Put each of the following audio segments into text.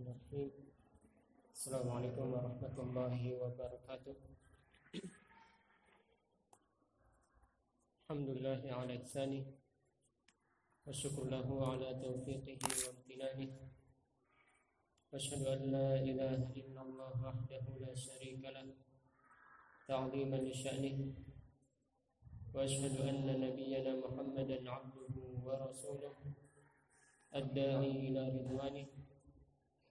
الرحمن الرحيم. السلام عليكم ورحمة الله وبركاته. الحمد لله على إحسانه والشكر له على توفيقه وامتنانه. وأشهد أن لا إله إلا الله وحده لا شريك له تعظيما لشأنه. وأشهد أن نبينا محمدا عبده ورسوله الداعي إلى رضوانه.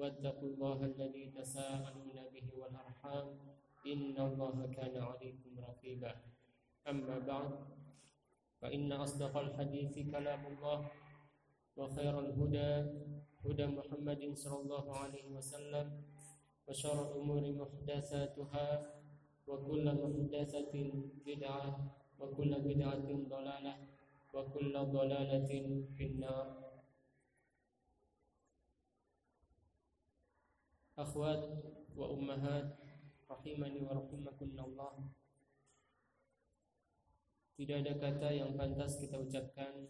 واتقوا الله الذي تساءلون به والأرحام إن الله كان عليكم رقيبا. أما بعد فإن أصدق الحديث كلام الله وخير الهدى هدى محمد صلى الله عليه وسلم وشر الأمور محدثاتها وكل محدثة بدعة وكل بدعة ضلالة وكل ضلالة في النار. Wa ummahat rahimani wa rahimakunallah Tidak ada kata yang pantas kita ucapkan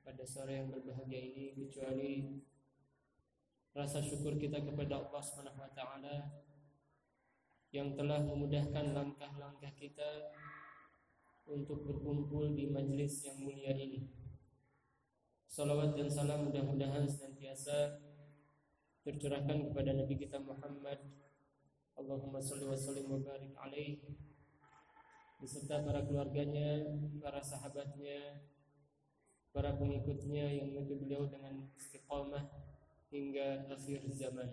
pada sore yang berbahagia ini kecuali rasa syukur kita kepada Allah Subhanahu wa taala yang telah memudahkan langkah-langkah kita untuk berkumpul di majlis yang mulia ini. Salawat dan salam mudah-mudahan senantiasa tercurahkan kepada Nabi kita Muhammad Allahumma salli wa sallim wa barik alaih beserta para keluarganya, para sahabatnya, para pengikutnya yang mengikuti beliau dengan istiqamah hingga akhir zaman.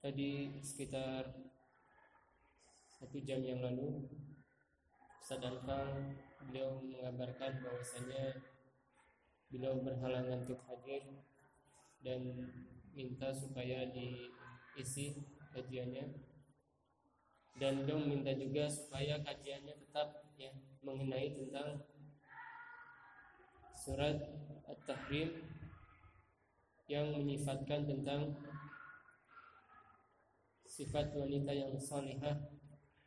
Tadi sekitar satu jam yang lalu Ustaz Anfal beliau mengabarkan bahwasanya beliau berhalangan untuk hadir dan minta supaya diisi kajiannya. Dan beliau minta juga supaya kajiannya tetap ya mengenai tentang surat At-Tahrim yang menyifatkan tentang sifat wanita yang salihah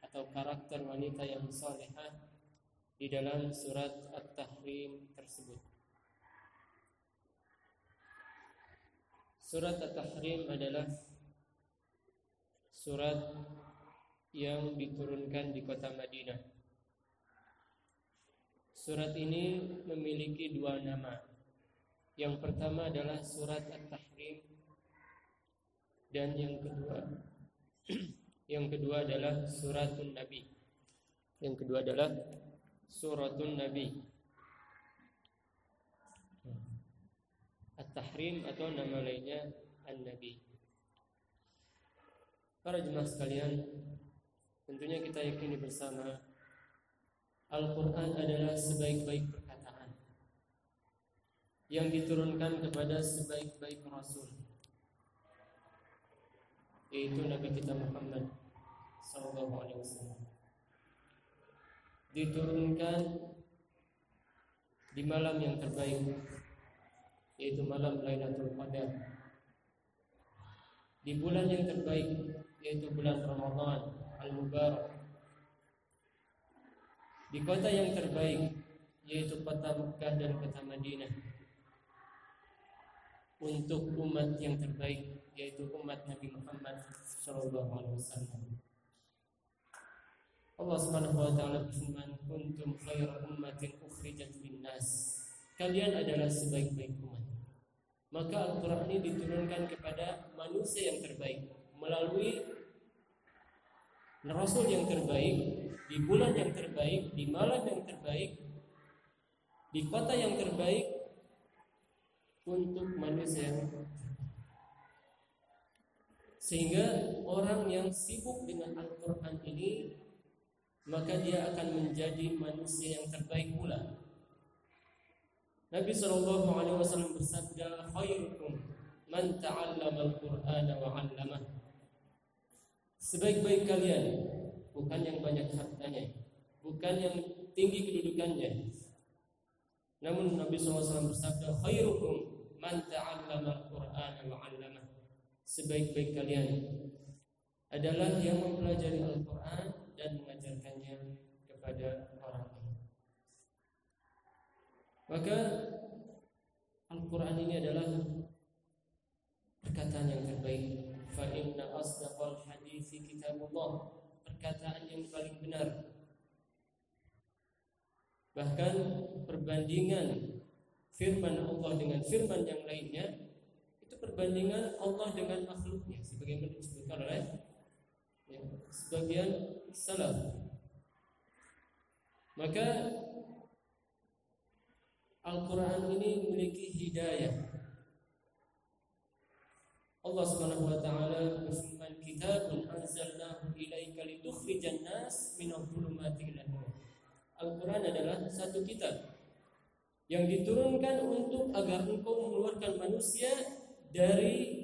atau karakter wanita yang salihah di dalam surat At-Tahrim tersebut. Surat At-Tahrim adalah surat yang diturunkan di kota Madinah. Surat ini memiliki dua nama. Yang pertama adalah surat At-Tahrim dan yang kedua yang kedua adalah suratun Nabi. Yang kedua adalah suratun Nabi. At-Tahrim atau nama lainnya An-Nabi. Para jemaah sekalian, tentunya kita yakini bersama Al-Quran adalah sebaik-baik perkataan yang diturunkan kepada sebaik-baik Rasul yaitu Nabi kita Muhammad Sallallahu Alaihi Wasallam diturunkan di malam yang terbaik yaitu malam Lailatul Qadar. Di bulan yang terbaik yaitu bulan Ramadan Al-Mubarak. Di kota yang terbaik yaitu kota Mekah dan kota Madinah. Untuk umat yang terbaik yaitu umat Nabi Muhammad sallallahu alaihi wasallam Allah Subhanahu wa taala berfirman, "Kuntum khairu ummatin ukhrijat linnas." Kalian adalah sebaik-baik umat. Maka Al-Qur'an ini diturunkan kepada manusia yang terbaik melalui Rasul yang terbaik di bulan yang terbaik, di malam yang terbaik, di kota yang terbaik untuk manusia sehingga orang yang sibuk dengan Al-Quran ini maka dia akan menjadi manusia yang terbaik pula. Nabi Shallallahu Alaihi Wasallam bersabda, "Khairukum man ta'allama al-Qur'an wa 'allamah." Sebaik-baik kalian bukan yang banyak hartanya, bukan yang tinggi kedudukannya. Namun Nabi SAW bersabda, "Khairukum man ta'allama al-Qur'an wa 'allamah." Sebaik-baik kalian adalah yang mempelajari Al-Qur'an dan mengajarkannya kepada orang lain. Maka Al-Quran ini adalah perkataan yang terbaik. Fa inna asdaqal hadithi kitabullah. Perkataan yang paling benar. Bahkan perbandingan firman Allah dengan firman yang lainnya itu perbandingan Allah dengan makhluknya sebagaimana disebutkan oleh sebagian salaf maka Al-Quran ini memiliki hidayah. Allah Subhanahu wa taala berfirman, "Kitabun anzalnahu ilaika litukhrijan nas minadh dhulumati ila nur." Al-Quran adalah satu kitab yang diturunkan untuk agar engkau mengeluarkan manusia dari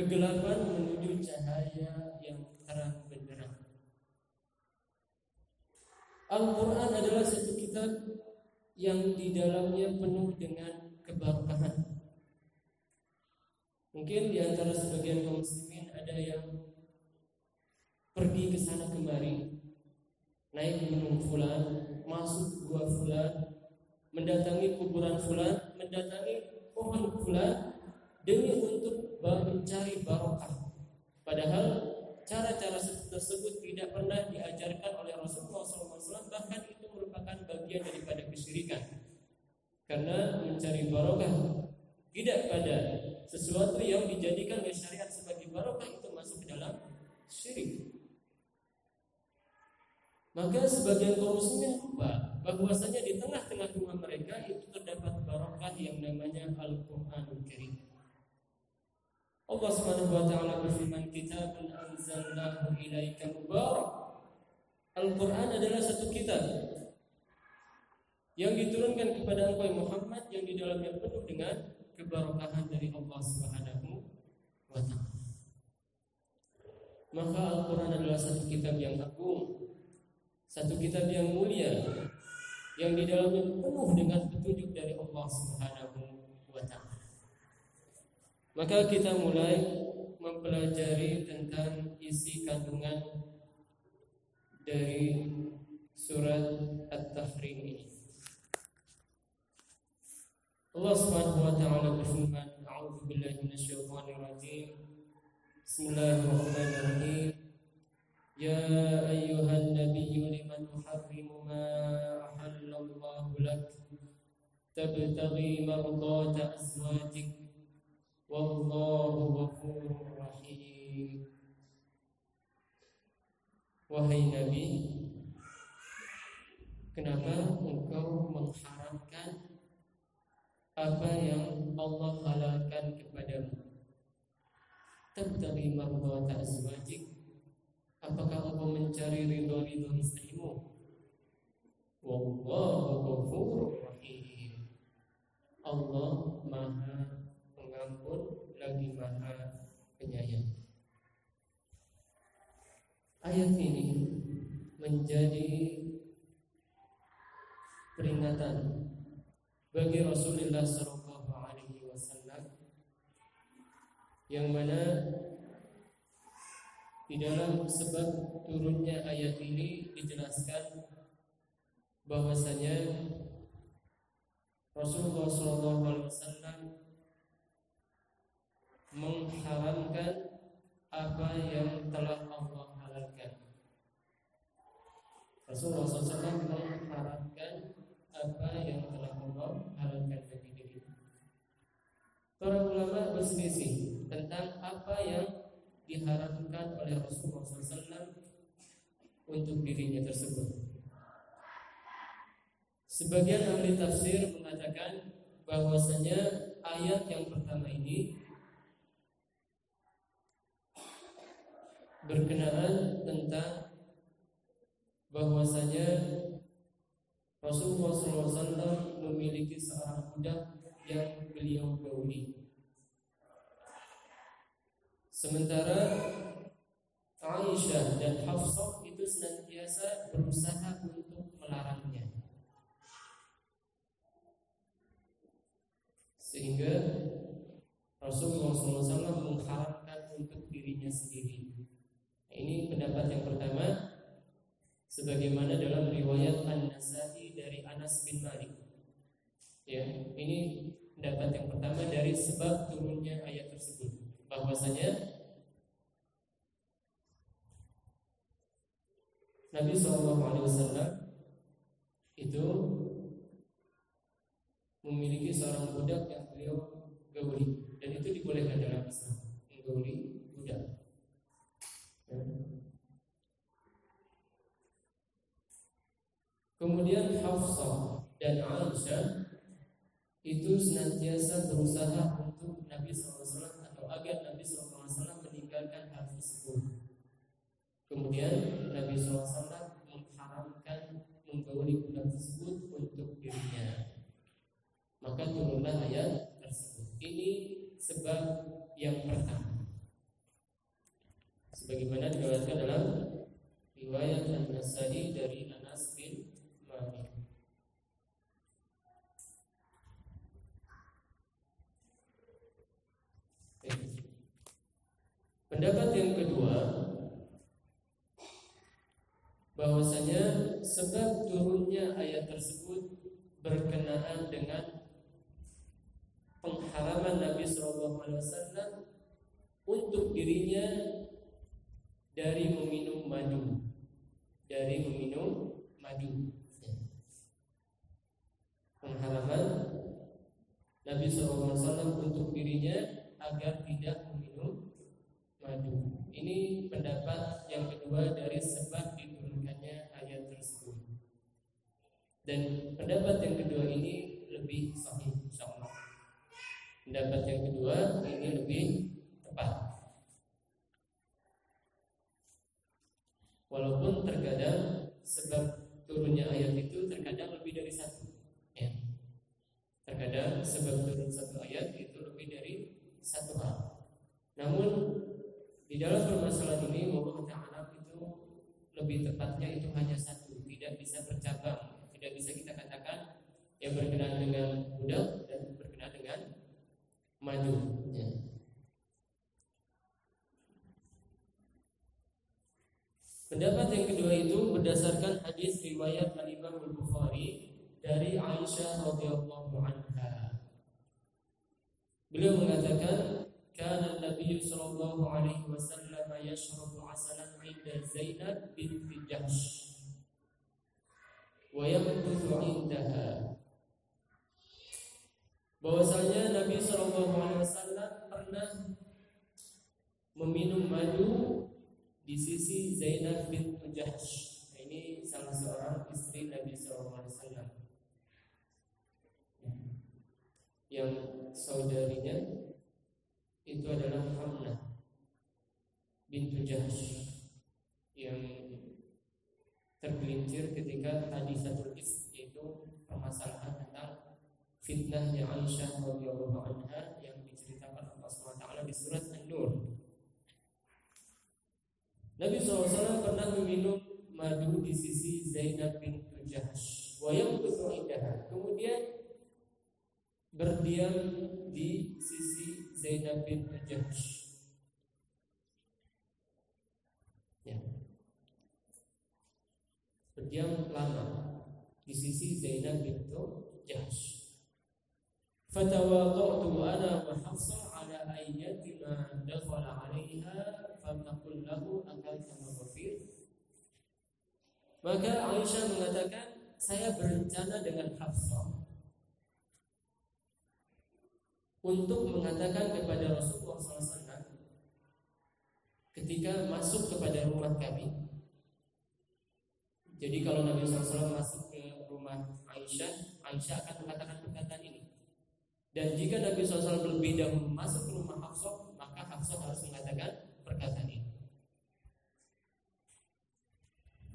kegelapan menuju cahaya yang terang benderang. Al-Quran adalah satu kitab yang di dalamnya penuh dengan keberkahan. Mungkin di antara sebagian kaum muslimin ada yang pergi ke sana kemari, naik gunung fulan, masuk gua fulan, mendatangi kuburan fulan, mendatangi pohon fulan demi untuk mencari barokah. Padahal cara-cara tersebut tidak pernah diajarkan oleh Rasulullah SAW bahkan itu merupakan bagian daripada kesyirikan. Karena mencari barokah tidak pada sesuatu yang dijadikan oleh syariat sebagai barokah itu masuk ke dalam syirik. Maka sebagian kaum muslimin lupa bahwasanya di tengah-tengah rumah mereka itu terdapat barokah yang namanya Al-Qur'anul Karim Allah Subhanahu wa taala berfirman kitabun anzalnahu ilaika mubarak. Al-Qur'an adalah satu kitab yang diturunkan kepada engkau Muhammad yang di dalamnya penuh dengan keberkahan dari Allah Subhanahu wa taala. Maka Al-Qur'an adalah satu kitab yang agung, satu kitab yang mulia yang di dalamnya penuh dengan petunjuk dari Allah Subhanahu. Maka kita mulai mempelajari tentang isi kandungan dari surat At-Tahrim ini. Allah Subhanahu wa taala berfirman, "A'udzu billahi minasyaitonir rajim. Bismillahirrahmanirrahim. Ya ayyuhan nabiyyu liman tuharrimu ma ahallallahu lak? Tabtaghi mardata azwajik Wallahu ghafurur rahim. Wahai Nabi, kenapa engkau mengharamkan apa yang Allah halalkan kepadamu? Tabtaghi mardata azwajik? Apakah engkau mencari ridho-ridho istrimu? Wallahu ghafurur rahim. Allah Maha pengampun lagi maha penyayang. Ayat ini menjadi peringatan bagi Rasulullah Shallallahu Alaihi Wasallam yang mana di dalam sebab turunnya ayat ini dijelaskan bahwasanya Rasulullah Shallallahu Alaihi Wasallam mengharamkan apa yang telah Allah halalkan. Rasulullah SAW mengharamkan apa yang telah Allah halalkan bagi diri. Para ulama berselisih tentang apa yang diharamkan oleh Rasulullah SAW untuk dirinya tersebut. Sebagian ahli tafsir mengatakan bahwasanya ayat yang pertama ini berkenaan tentang bahwasanya Rasulullah SAW memiliki seorang budak yang beliau gauli. Sementara Aisyah dan Hafsah itu senantiasa berusaha untuk melarangnya. Sehingga Rasulullah SAW mengharapkan untuk dirinya sendiri. Ini pendapat yang pertama sebagaimana dalam riwayat An-Nasa'i dari Anas bin Malik. Ya, ini pendapat yang pertama dari sebab turunnya ayat tersebut bahwasanya Nabi SAW itu memiliki seorang budak yang beliau gauli dan itu dibolehkan dalam Islam menggauli budak. Ya. Kemudian Hafsah dan Aisyah itu senantiasa berusaha untuk Nabi SAW atau agar Nabi SAW meninggalkan hal tersebut. Kemudian Nabi SAW mengharamkan menggauli budak tersebut untuk dirinya. Maka turunlah ayat tersebut. Ini sebab yang pertama. Sebagaimana diriwayatkan dalam riwayat An-Nasai dari Anas bin Malik. Pendapat yang kedua bahwasanya sebab turunnya ayat tersebut berkenaan dengan pengharaman Nabi Shallallahu Alaihi Wasallam untuk dirinya dari meminum madu, dari meminum madu. Pengharaman Nabi Shallallahu Alaihi Wasallam untuk dirinya agar tidak meminum madu. Ini pendapat yang kedua dari sebab diturunkannya ayat tersebut. Dan pendapat yang kedua ini lebih sahih insyaallah. Pendapat yang kedua ini lebih tepat. Walaupun terkadang sebab turunnya ayat itu terkadang lebih dari satu. Ya. Terkadang sebab turun satu ayat itu lebih dari satu hal. Namun di dalam permasalahan ini Allah Ta'ala itu lebih tepatnya itu hanya satu, tidak bisa bercabang, tidak bisa kita yang berkenaan dengan budak dan berkenaan dengan maju. Ya. Pendapat yang kedua itu berdasarkan hadis riwayat Al Imam Bukhari dari Aisyah radhiyallahu anha. Beliau mengatakan كان النبي صلى الله عليه وسلم يشرب عسلا عند زينب بنت جحش ويمكث عندها bahwasanya Nabi Shallallahu Alaihi Wasallam pernah meminum madu di sisi Zainab bin Jahsh. Nah, ini salah seorang istri Nabi Shallallahu Alaihi Wasallam yang saudarinya itu adalah Hamnah bintu Jahsh yang tergelincir ketika hadisatul is yaitu permasalahan fitnahnya Aisyah radhiyallahu anha yang diceritakan Allah SWT di surat An-Nur. Nabi SAW pernah meminum madu di sisi Zainab bin Jahsh. Wayang Kemudian berdiam di sisi Zainab bin Jahsh. Ya. Berdiam lama di sisi Zainab bin Jahsh. Ayati ma dakhala 'alaiha fatakul lahu akalta maghfir. Maka Aisyah mengatakan, saya berencana dengan Hafsah untuk mengatakan kepada Rasulullah SAW ketika masuk kepada rumah kami. Jadi kalau Nabi SAW masuk ke rumah Aisyah, Aisyah akan mengatakan perkataan ini. Dan jika Nabi SAW lebih dahulu masuk ke rumah Hafsah, maka Hafsah harus mengatakan perkataan ini.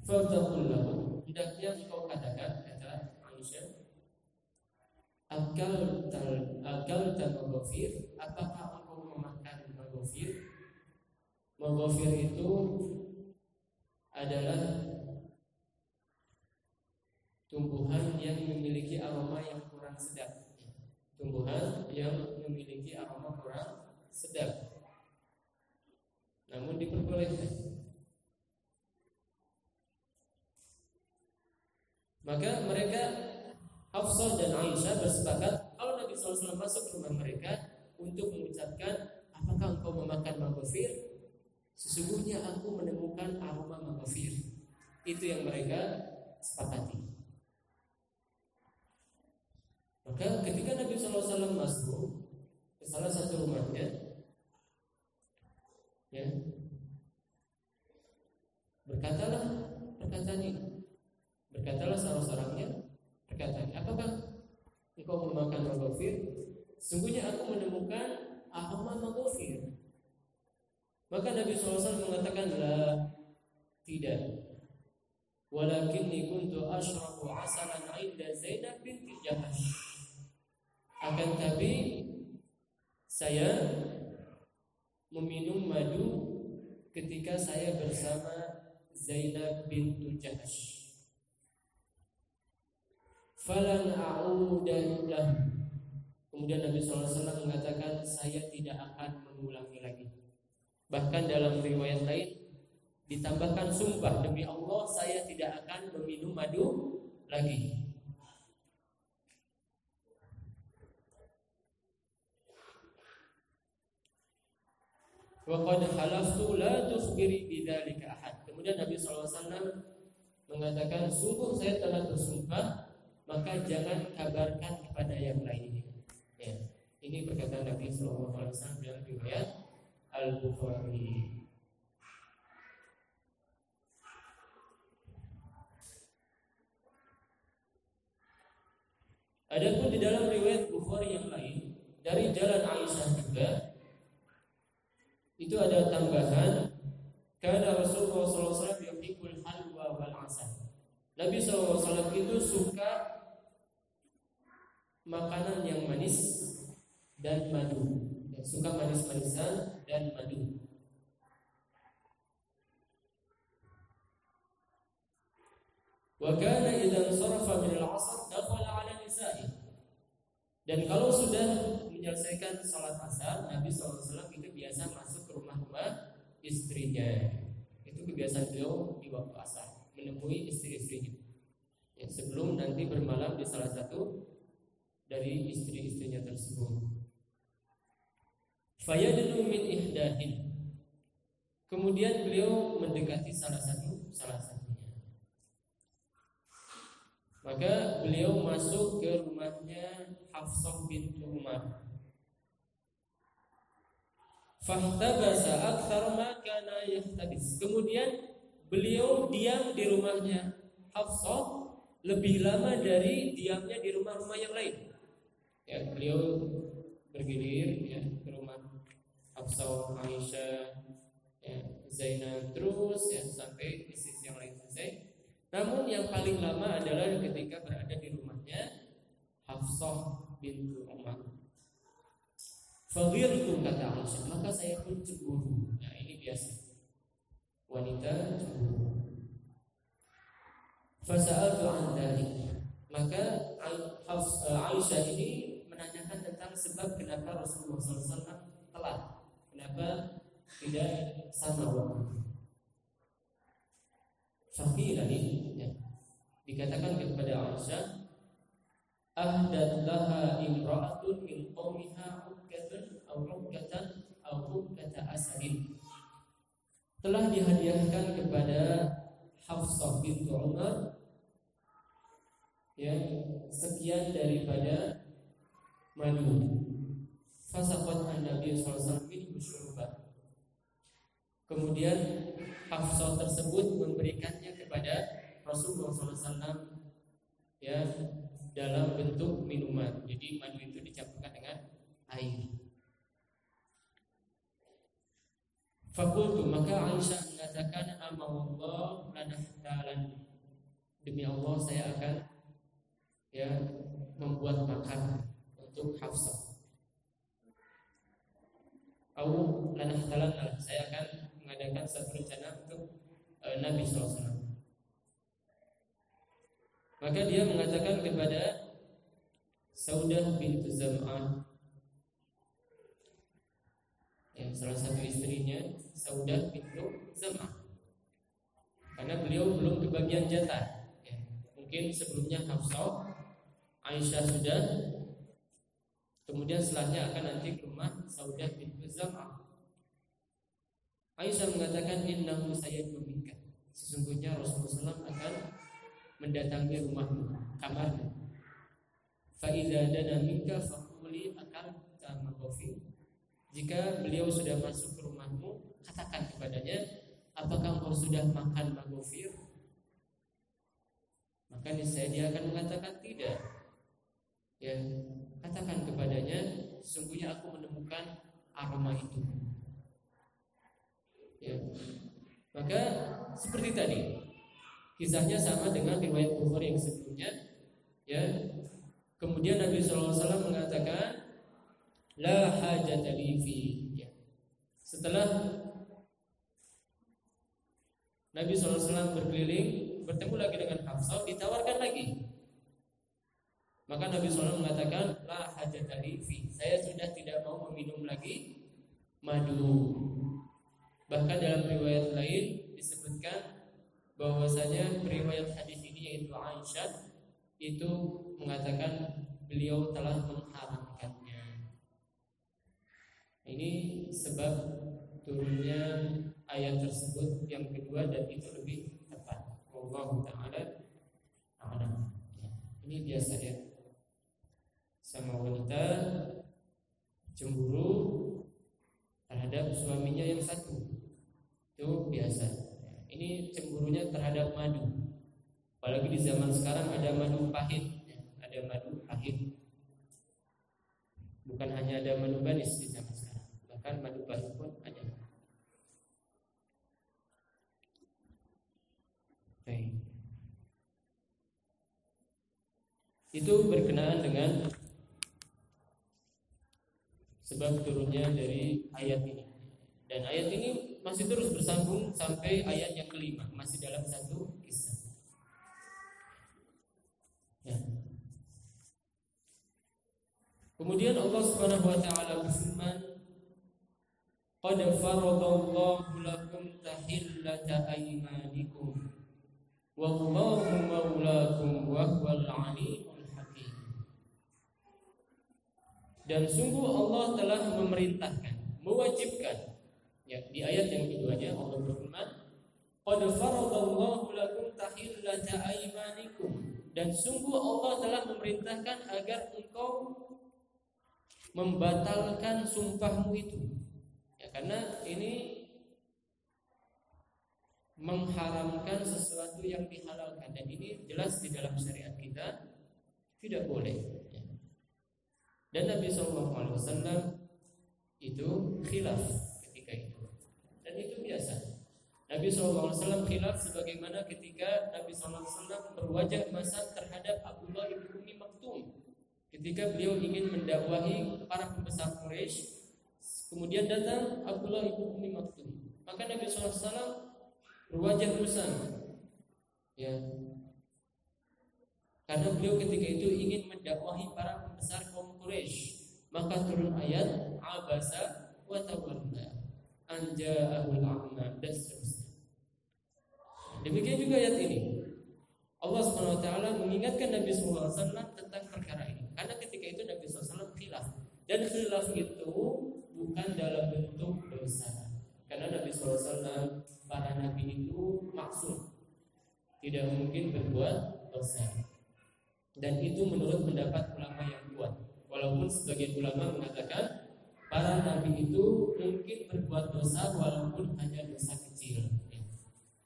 Fatakullahu, hendaknya engkau katakan kata akal tal akal tal maghfir. Apakah engkau memakan maghfir? Maghfir itu adalah tumbuhan yang memiliki aroma yang kurang sedap tumbuhan yang memiliki aroma kurang sedap namun diperbolehkan maka mereka Hafsah dan Aisyah bersepakat kalau Nabi SAW masuk ke rumah mereka untuk mengucapkan apakah engkau memakan maghfir? Sesungguhnya aku menemukan aroma maghfir. Itu yang mereka sepakati. Maka ketika Nabi SAW masuk ke salah satu rumahnya, ya, berkatalah perkataan ini. Berkatalah salah seorangnya, berkata, apakah engkau memakan maghfir? Sungguhnya aku menemukan aroma maghfir. Maka Nabi SAW mengatakan la tidak. Walakinni kuntu ashrabu asalan inda Zainab binti Jahash. Akan tapi saya meminum madu ketika saya bersama Zainab bintu Jahash falan a'udah Kemudian Nabi SAW mengatakan saya tidak akan mengulangi lagi. Bahkan dalam riwayat lain ditambahkan sumpah demi Allah saya tidak akan meminum madu lagi. Waqad halaftu la tukhbiri bidzalika ahad. Kemudian Nabi SAW mengatakan sungguh saya telah bersumpah maka jangan kabarkan kepada yang lainnya. Ya. Ini perkataan Nabi Wasallam dalam riwayat Al Bukhari. Adapun di dalam riwayat Bukhari yang lain dari jalan Aisyah juga itu ada tambahan karena Rasulullah SAW yuhibbul halwa wal asal. Nabi SAW itu suka makanan yang manis dan madu. Suka manis-manisan dan madu. Wa kana idza sarafa min al-'asr dakhala 'ala nisa'i. Dan kalau sudah menyelesaikan salat asar, Nabi SAW itu biasa masuk rumah-rumah istrinya. Itu kebiasaan beliau di waktu asar, menemui istri-istrinya. Ya, sebelum nanti bermalam di salah satu dari istri-istrinya tersebut. Fayadnu min ihdahin. Kemudian beliau mendekati salah satu salah satunya. Maka beliau masuk ke rumahnya Hafsah bin Umar. Fahtabasa akthar ma kana yahtabis. Kemudian beliau diam di rumahnya Hafsah lebih lama dari diamnya di rumah-rumah yang lain ya beliau bergilir ya ke rumah Hafsah Aisyah ya, Zainab terus ya sampai di sisi yang lain selesai. Namun yang paling lama adalah ketika berada di rumahnya Hafsah bintu Umar. Faghirtu kata Aisyah, maka saya pun cemburu. Nah, ini biasa. Wanita cemburu. Fasa'altu an Maka Aisyah ini menanyakan tentang sebab kenapa Rasulullah SAW telat, kenapa tidak sama waktu. Fakir ini ya, dikatakan kepada Aisyah, ahdat laha imra'atun min qawmiha ukkatun aw ukkatan aw ukkata asarin. Telah dihadiahkan kepada Hafsah bintu Umar ya sekian daripada madu. Fasaqat an-nabi sallallahu alaihi wasallam Kemudian Hafsah tersebut memberikannya kepada Rasulullah SAW ya dalam bentuk minuman. Jadi madu itu dicampurkan dengan air. Fakultu maka Aisyah mengatakan Allah lanahtalan demi Allah saya akan ya membuat makan untuk Hafsah. Au lanah talan saya akan mengadakan satu rencana untuk uh, Nabi SAW. Maka dia mengatakan kepada Saudah bintu Zam'ah yang salah satu istrinya Saudah bintu Zam'ah karena beliau belum kebagian jatah ya. mungkin sebelumnya Hafsah Aisyah sudah. Kemudian setelahnya akan nanti ke rumah Saudah bintu Zam'ah Aisyah mengatakan innahu sayyidun minka. Sesungguhnya Rasulullah SAW akan mendatangi rumahmu kamarmu. Fa idza dana minka akan tamagofi jika beliau sudah masuk ke rumahmu katakan kepadanya apakah engkau sudah makan magofir? Maka niscaya dia akan mengatakan tidak. Ya, katakan kepadanya, sesungguhnya aku menemukan aroma itu. Ya. Maka seperti tadi, kisahnya sama dengan riwayat Bukhari yang sebelumnya. Ya, kemudian Nabi SAW mengatakan, la hajat fi. Ya. Setelah Nabi SAW berkeliling bertemu lagi dengan Hafsah ditawarkan lagi. Maka Nabi SAW mengatakan la hajat fi. Saya sudah tidak mau meminum lagi madu. Bahkan dalam riwayat lain disebutkan bahwasanya riwayat hadis ini yaitu Aisyah itu mengatakan beliau telah mengharamkannya. Ini sebab turunnya ayat tersebut yang kedua dan itu lebih tepat. Allah taala a'lam. Ini biasa ya. Sama wanita cemburu terhadap suaminya yang satu. Itu biasa. Ini cemburunya terhadap madu. Apalagi di zaman sekarang ada madu pahit, ada madu pahit. Bukan hanya ada madu manis di zaman sekarang, bahkan madu pahit pun ada. Itu berkenaan dengan sebab turunnya dari ayat ini. Dan ayat ini masih terus bersambung sampai ayat yang kelima, masih dalam satu kisah. Ya. Kemudian Allah Subhanahu wa taala berfirman, "Qad faradallahu lakum tahillata aymanikum wallahu maulakum wa huwal alim dan sungguh Allah telah memerintahkan, mewajibkan. Ya, di ayat yang keduanya Allah berfirman, "Qad faradallahu lakum tahillata aymanikum." Dan sungguh Allah telah memerintahkan agar engkau membatalkan sumpahmu itu. Ya, karena ini mengharamkan sesuatu yang dihalalkan dan ini jelas di dalam syariat kita tidak boleh. Dan Nabi Shallallahu Alaihi Wasallam itu khilaf ketika itu. Dan itu biasa. Nabi Shallallahu Alaihi Wasallam khilaf sebagaimana ketika Nabi Shallallahu Alaihi Wasallam berwajah masa terhadap Abdullah ibn Umi Maktum ketika beliau ingin mendakwahi para pembesar Quraisy. Kemudian datang Abdullah ibn Umi Maktum. Maka Nabi Shallallahu Alaihi Wasallam berwajah musang. Ya, karena beliau ketika itu ingin mendakwahi para pembesar Quraisy. Maka turun ayat abasa wa tawalla anja'ahul a'ma dan. Demikian juga ayat ini. Allah Subhanahu wa taala mengingatkan Nabi sallallahu alaihi wasallam tentang perkara ini. Karena ketika itu Nabi SAW khilaf dan khilaf itu bukan dalam bentuk dosa. Karena Nabi SAW para nabi itu maksud tidak mungkin berbuat dosa dan itu menurut pendapat ulama yang kuat. Walaupun sebagian ulama mengatakan para nabi itu mungkin berbuat dosa walaupun hanya dosa kecil.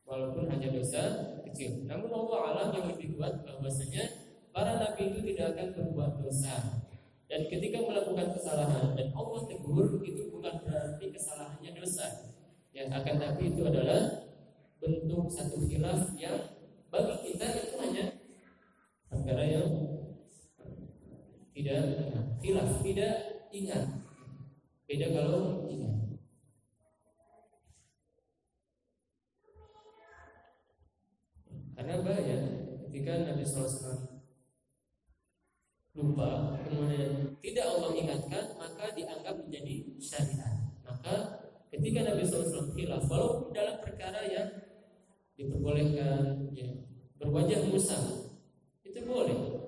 Walaupun hanya dosa kecil. Namun Allah alam yang lebih kuat bahwasanya para nabi itu tidak akan berbuat dosa. Dan ketika melakukan kesalahan dan Allah tegur itu bukan berarti kesalahannya dosa. Yang akan tapi itu adalah bentuk satu khilaf yang bagi kita itu hanya perkara yang tidak. Khilaf tidak ingat. Beda kalau ingat. Karena bahaya ketika Nabi SAW lupa kemudian tidak Allah ingatkan maka dianggap menjadi syariat. Maka ketika Nabi SAW khilaf walaupun dalam perkara yang diperbolehkan ya, berwajah musang itu boleh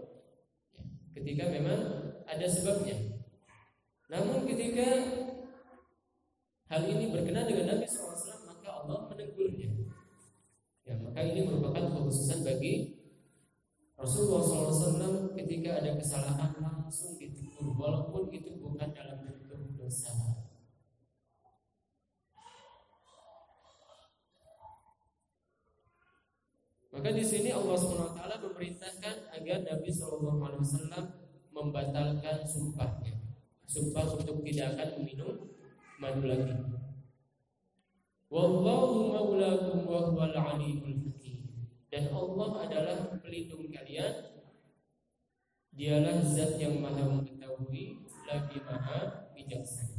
ketika memang ada sebabnya. Namun ketika hal ini berkenaan dengan Nabi SAW maka Allah menegurnya. Ya, maka ini merupakan kekhususan bagi Rasulullah SAW ketika ada kesalahan langsung ditegur walaupun itu bukan dalam bentuk dosa Maka di sini Allah taala memerintahkan agar Nabi Shallallahu alaihi wasallam membatalkan sumpahnya. Sumpah untuk tidak akan meminum madu lagi. Wallahu maulakum wa huwal alimul. Dan Allah adalah pelindung kalian. Dialah zat yang maha mengetahui lagi maha bijaksana.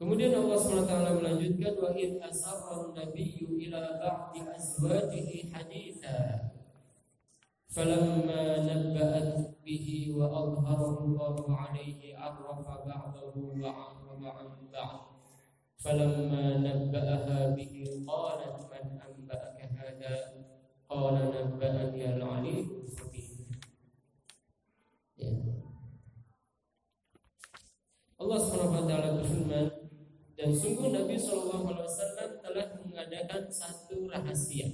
Kemudian Allah SWT melanjutkan wa id asarra nabiyyu ila ba'di azwajihi haditha falamma nabba'at bihi wa adharahu Allah alayhi arrafa ba'dahu wa 'arada 'an ba'd falamma nabba'aha bihi qalat man anba'aka hadha qala nabba'ani al-'alim ya. Allah SWT berfirman dan sungguh Nabi Shallallahu Alaihi Wasallam telah mengadakan satu rahasia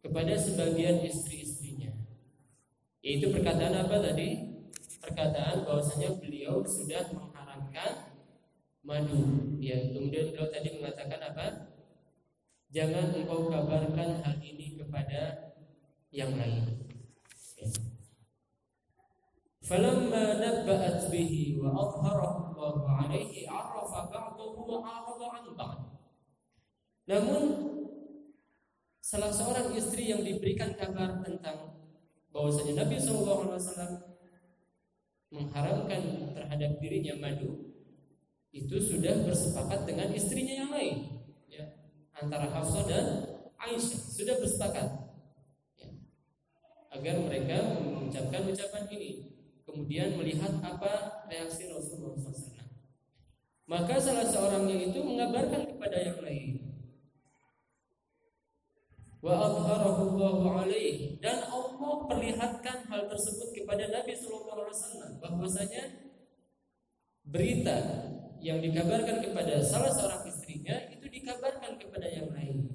kepada sebagian istri-istrinya, yaitu perkataan apa tadi? Perkataan bahwasanya beliau sudah mengharamkan madu. Ya, kemudian beliau tadi mengatakan apa? Jangan engkau kabarkan hal ini kepada yang lain. Ya. Falamma nabba'at bihi wa alaihi ba'dahu. Namun salah seorang istri yang diberikan kabar tentang bahwasanya Nabi Shallallahu alaihi wasallam mengharamkan terhadap dirinya madu itu sudah bersepakat dengan istrinya yang lain ya antara Hafsah dan Aisyah sudah bersepakat ya, agar mereka mengucapkan ucapan ini kemudian melihat apa reaksi Rasulullah SAW. Maka salah seorangnya itu mengabarkan kepada yang lain. Wa alaih dan Allah perlihatkan hal tersebut kepada Nabi sallallahu alaihi wasallam bahwasanya berita yang dikabarkan kepada salah seorang istrinya itu dikabarkan kepada yang lain.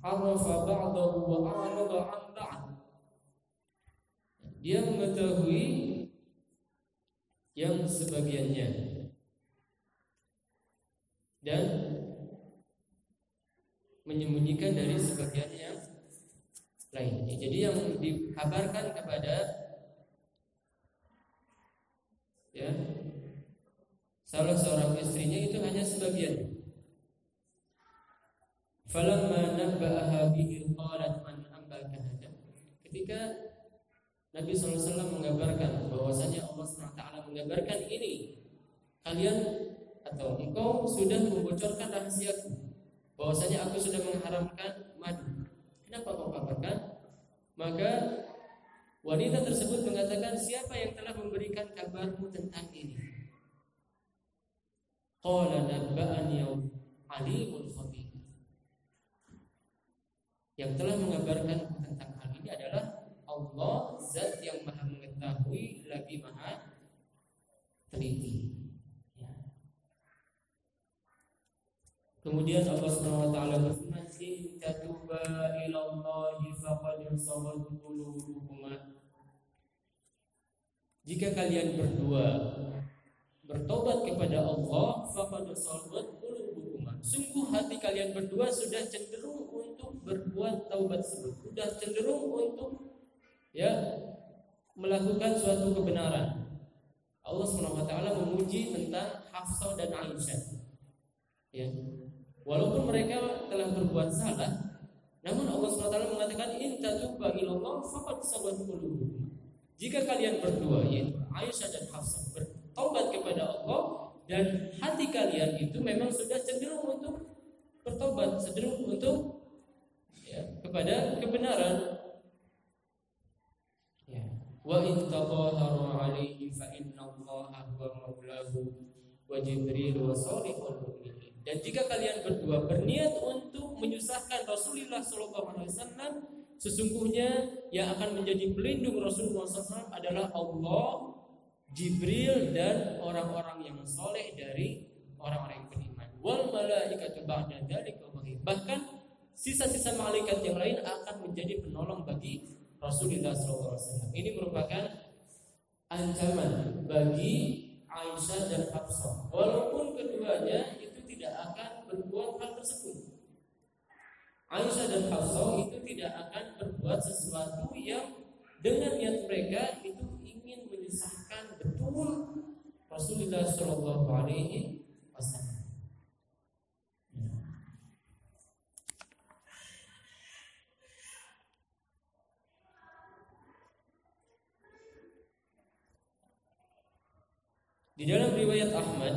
Arafa ba'd dia mengetahui yang sebagiannya dan menyembunyikan dari sebagian yang lain. Jadi yang dikabarkan kepada ya salah seorang istrinya itu hanya sebagian. Falamma nabba'aha bihi qalat man ambaka hada. Ketika Nabi SAW mengabarkan bahwasanya Allah SWT mengabarkan ini kalian atau engkau sudah membocorkan rahasiaku bahwasanya aku sudah mengharamkan madu. Kenapa kau kabarkan? Maka wanita tersebut mengatakan siapa yang telah memberikan kabarmu tentang ini? Qala nabba'ani alimul khabir. Yang telah mengabarkan tentang hal ini adalah Allah zat yang maha mengetahui lagi maha teliti. Ya. Kemudian Allah Subhanahu wa taala berfirman, "In tatuba ila Allah faqad sabat qulubukuma." Jika kalian berdua bertobat kepada Allah, faqad sabat. Sungguh hati kalian berdua sudah cenderung untuk berbuat taubat tersebut, sudah cenderung untuk ya melakukan suatu kebenaran. Allah Subhanahu wa taala memuji tentang Hafsah dan Aisyah. Ya. Walaupun mereka telah berbuat salah, namun Allah SWT mengatakan in tatuba ilallah faqad sabat qulubukum. Jika kalian berdua yaitu Aisyah dan Hafsah bertobat kepada Allah dan hati kalian itu memang sudah cenderung untuk bertobat, cenderung untuk ya, kepada kebenaran. Dan jika kalian berdua berniat untuk menyusahkan Rasulullah SAW, sesungguhnya yang akan menjadi pelindung Rasulullah SAW adalah Allah, Jibril dan orang-orang yang soleh dari orang-orang yang beriman. Wal malaikatu ba'da dzalika Bahkan sisa-sisa malaikat yang lain akan menjadi penolong bagi Rasulullah SAW. Ini merupakan ancaman bagi Aisyah dan Hafsah. Walaupun keduanya tidak akan berbuat hal tersebut. Aisyah dan Hafsah itu tidak akan berbuat sesuatu yang dengan niat mereka itu ingin menyusahkan betul Rasulullah Shallallahu Alaihi. Di dalam riwayat Ahmad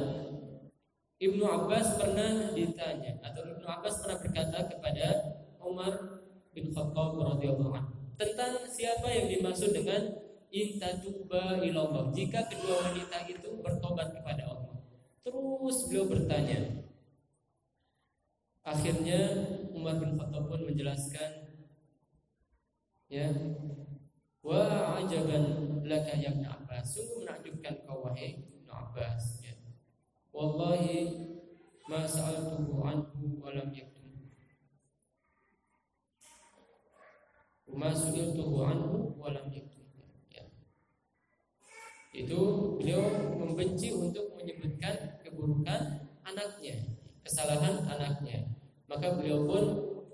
Ibnu Abbas pernah ditanya atau Ibnu Abbas pernah berkata kepada Umar bin Khattab radhiyallahu tentang siapa yang dimaksud dengan intatuba ilallah jika kedua wanita itu bertobat kepada Allah. Terus beliau bertanya. Akhirnya Umar bin Khattab pun menjelaskan ya wa ajaban laka ya Abbas sungguh menakjubkan kau wahai Abbas Wallahi ma sa'altuhu anhu wa lam yaktum. Ma su'iltuhu anhu wa lam yaktum. Ya. Itu beliau membenci untuk menyebutkan keburukan anaknya, kesalahan anaknya. Maka beliau pun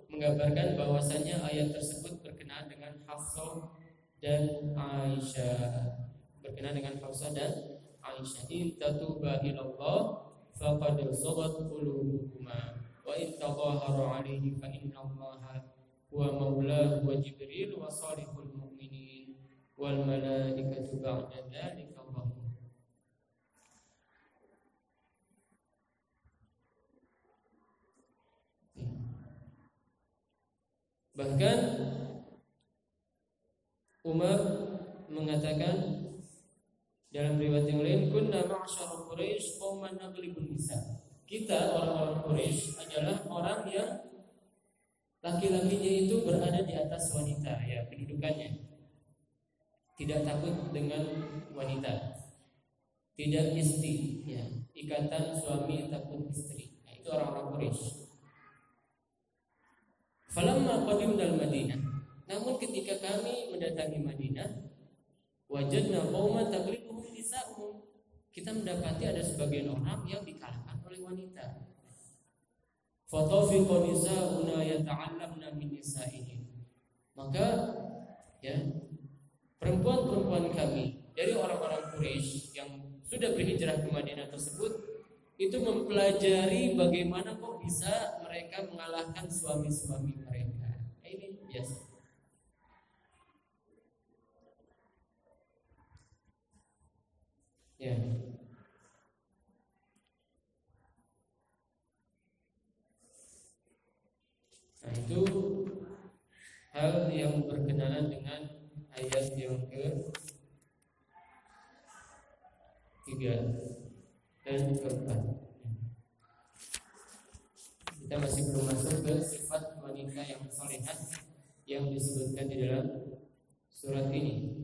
menggambarkan bahwasanya ayat tersebut berkenaan dengan Hafsah dan Aisyah. Berkenaan dengan Hafsah dan Aisyah tatuba faqad sabat qulubukuma wa in tadhahara alaihi fa inna huwa wa jibril wa salihul mu'minin wal malaikatu ba'da Bahkan Umar mengatakan dalam riwayat yang lain, kunna ma'syar Quraisy qauman naglibun nisa. Kita orang-orang Quraisy adalah orang yang laki-lakinya itu berada di atas wanita ya kedudukannya. Tidak takut dengan wanita. Tidak istri ya, ikatan suami takut istri. Nah, itu orang-orang Quraisy. Falamma qadimna al-Madinah. Namun ketika kami mendatangi Madinah, wajadna qauman taglibuhum nisa'uhum. Kita mendapati ada sebagian orang yang dikalahkan oleh wanita. Fatafiqa nisa'una yata'allamna min nisa'ihim. Maka ya perempuan-perempuan kami dari orang-orang Quraisy yang sudah berhijrah ke Madinah tersebut itu mempelajari bagaimana kok bisa mereka mengalahkan suami-suami mereka. Ini biasa. Ya. Nah itu hal yang berkenaan dengan ayat yang ke tiga dan keempat. Kita masih belum masuk ke sifat wanita yang solehat yang disebutkan di dalam surat ini.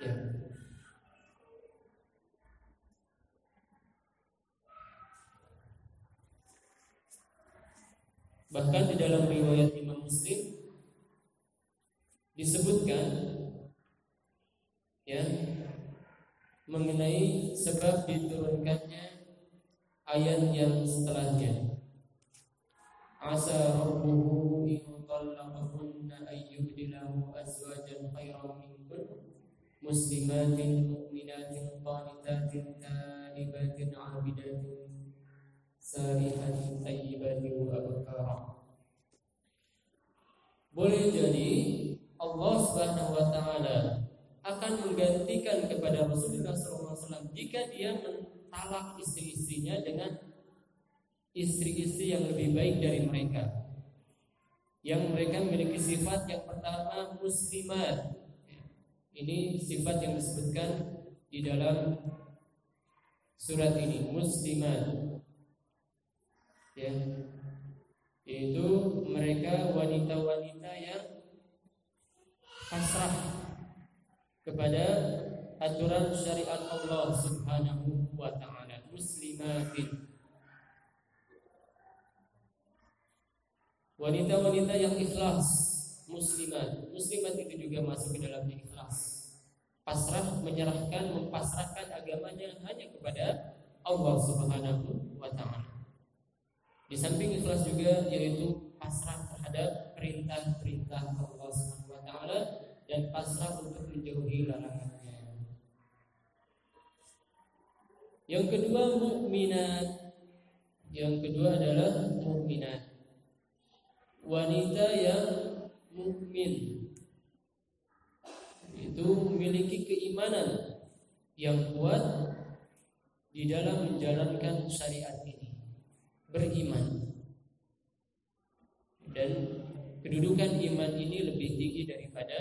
Ya. Bahkan di dalam riwayat Imam Muslim disebutkan ya mengenai sebab diturunkannya ayat yang setelahnya. Asa rabbuhu in talaqahunna ayyubdilahu azwajan khairan minkun muslimatin mu'minatin qanitatin taibatin abidatin tayyibati wa. Boleh jadi Allah Subhanahu wa taala akan menggantikan kepada Rasulullah SAW jika dia mentalak istri-istrinya dengan istri-istri yang lebih baik dari mereka. Yang mereka memiliki sifat yang pertama muslimat. Ini sifat yang disebutkan di dalam surat ini muslimat ya yaitu mereka wanita-wanita yang pasrah kepada aturan syariat Allah Subhanahu wa taala muslimatin. Wanita-wanita yang ikhlas muslimat. Muslimat itu juga masuk ke dalam ikhlas. Pasrah menyerahkan mempasrahkan agamanya hanya kepada Allah Subhanahu wa taala di samping ikhlas juga yaitu pasrah terhadap perintah-perintah Allah taala dan pasrah untuk menjauhi larangannya. Yang kedua mukminat. Yang kedua adalah mukminat. Wanita yang mukmin itu memiliki keimanan yang kuat di dalam menjalankan syariat ini beriman dan kedudukan iman ini lebih tinggi daripada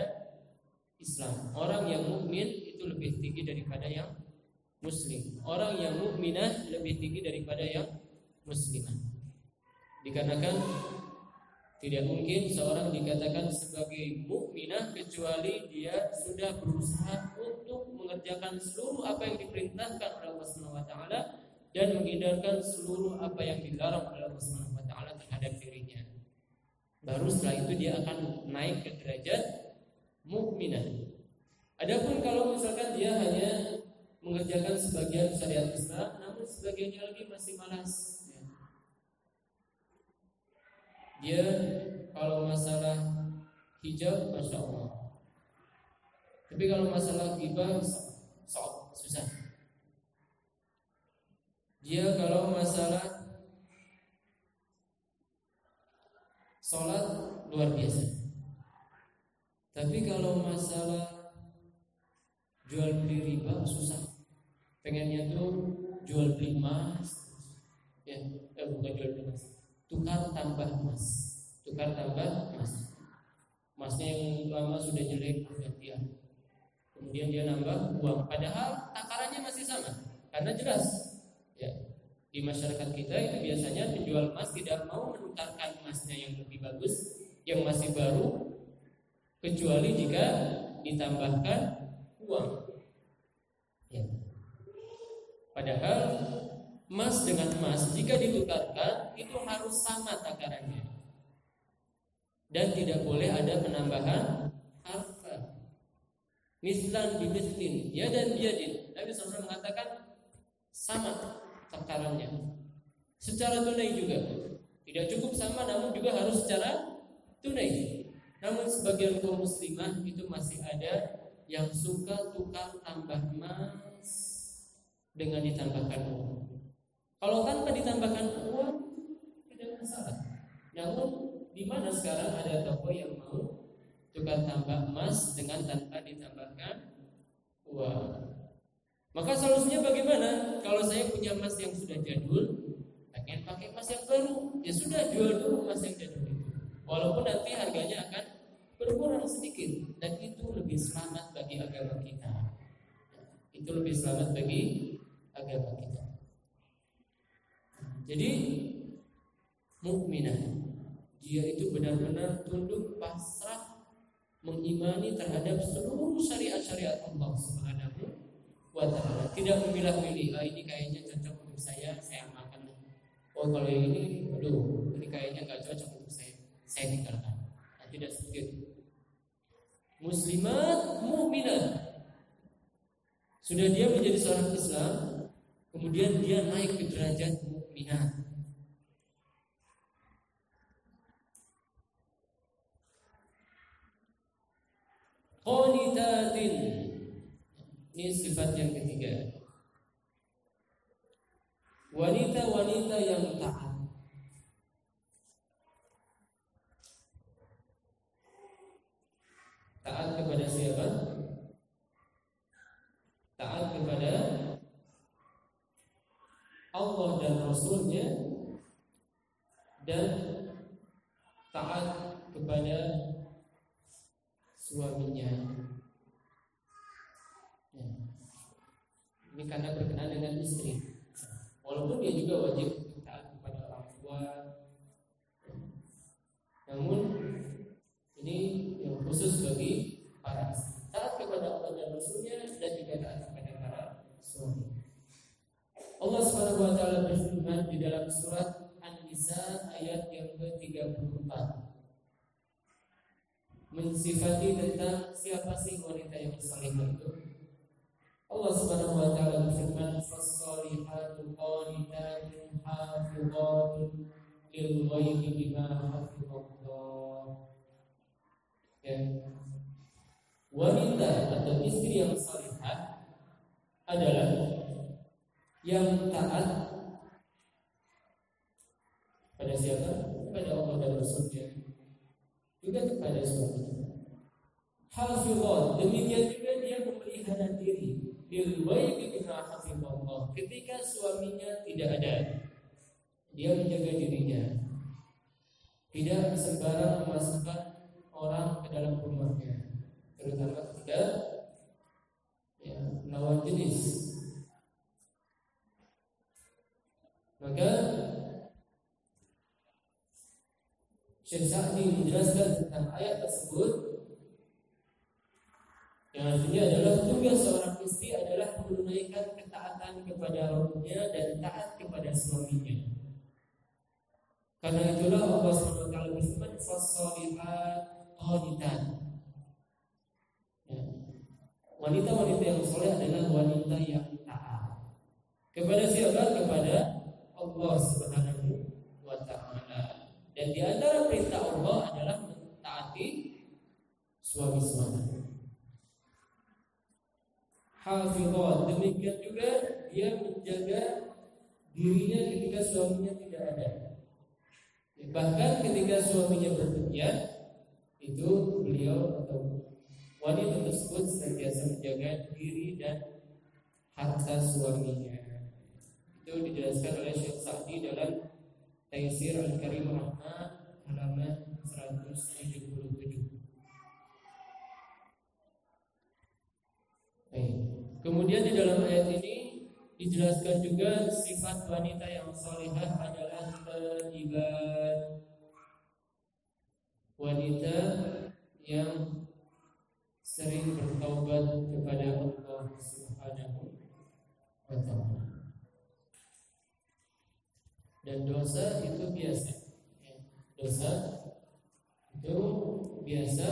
Islam. Orang yang mukmin itu lebih tinggi daripada yang muslim. Orang yang mukminah lebih tinggi daripada yang muslimah. Dikarenakan tidak mungkin seorang dikatakan sebagai mukminah kecuali dia sudah berusaha untuk mengerjakan seluruh apa yang diperintahkan oleh Allah Subhanahu wa taala dan menghindarkan seluruh apa yang dilarang oleh Allah Subhanahu wa taala terhadap dirinya. Baru setelah itu dia akan naik ke derajat mukminah. Adapun kalau misalkan dia hanya mengerjakan sebagian syariat Islam namun sebagiannya lagi masih malas ya. Dia kalau masalah hijab Masya Allah Tapi kalau masalah ghibah sok susah dia kalau masalah sholat luar biasa. Tapi kalau masalah jual beli riba susah. Pengennya tuh jual beli emas, ya, eh, bukan jual beli emas, tukar tambah emas, tukar tambah emas. Emasnya yang lama sudah jelek. Kemudian dia nambah uang, padahal takarannya masih sama, karena jelas. Di masyarakat kita itu biasanya penjual emas tidak mau menukarkan emasnya yang lebih bagus, yang masih baru, kecuali jika ditambahkan uang. Ya. Padahal emas dengan emas jika ditukarkan itu harus sama takarannya dan tidak boleh ada penambahan harfa. Mislan bimislin, ya dan biadin. Nabi SAW mengatakan sama takarannya. Secara tunai juga. Tidak cukup sama namun juga harus secara tunai. Namun sebagian kaum muslimah itu masih ada yang suka tukar tambah emas dengan ditambahkan uang. Kalau tanpa ditambahkan uang tidak masalah. Namun di mana sekarang ada toko yang mau tukar tambah emas dengan tanpa ditambahkan uang? Maka solusinya bagaimana? Kalau saya punya emas yang sudah jadul, pengen pakai emas yang baru, ya sudah jual dulu emas yang jadul itu. Walaupun nanti harganya akan berkurang sedikit dan itu lebih selamat bagi agama kita. Itu lebih selamat bagi agama kita. Jadi mukminah dia itu benar-benar tunduk pasrah mengimani terhadap seluruh syariat-syariat Allah Subhanahu wa ta'ala tidak memilah-milih ah, ini kayaknya cocok untuk saya saya makan oh kalau ini aduh ini kayaknya nggak cocok untuk saya saya tinggalkan. Nah, tidak itu muslimat mukminah sudah dia menjadi seorang Islam kemudian dia naik ke derajat mukminah qanitatin ini sifat yang ketiga. wanita-wanita yang taat. Taat kepada siapa? Taat kepada Allah dan Rasulnya dan taat kepada suaminya. Ya. Ini karena berkenaan dengan istri. Walaupun dia juga wajib taat kepada orang tua. Namun ini yang khusus bagi para. Taat kepada Allah dan Rasulnya dan juga taat kepada para suami. Allah Subhanahu wa taala berfirman di dalam surat An-Nisa ayat yang ke-34 mensifati tentang siapa sih wanita yang salihah itu. Allah Subhanahu wa taala berfirman, "Fas-salihatu qanitatun hafizatun lil ghaibi bima hafizallah." Ya. Wanita atau istri yang salihah adalah yang taat pada siapa? Kepada Allah dan Rasulnya juga kepada suaminya. Hafizat, demikian juga dia memelihara diri hafizallah. Ketika suaminya tidak ada, dia menjaga dirinya. Tidak sembarang memasukkan orang ke dalam rumahnya, terutama ketika ya, lawan jenis. Maka Syekh Sa'di menjelaskan tentang ayat tersebut yang artinya adalah tugas seorang istri adalah menunaikan ketaatan kepada Rabbnya dan taat kepada suaminya. Karena itulah Allah SWT berfirman fasolihat. Ya. Wanita-wanita yang soleh adalah wanita yang taat. Kepada siapa? Kepada Allah Subhanahu wa taala. Dan di antara perintah Allah adalah mentaati suami-suami. Hafizat demikian juga dia menjaga dirinya ketika suaminya tidak ada. Bahkan ketika suaminya berpergian itu beliau atau wanita tersebut senantiasa menjaga diri dan harta suaminya. Itu dijelaskan oleh Syekh Sa'di dalam Taisir Al-Karim Rahman halaman 177. Baik. Kemudian di dalam ayat ini dijelaskan juga sifat wanita yang salihah adalah taibat. Wanita yang sering bertaubat kepada Allah Subhanahu wa taala dan dosa itu biasa. Ya, dosa itu biasa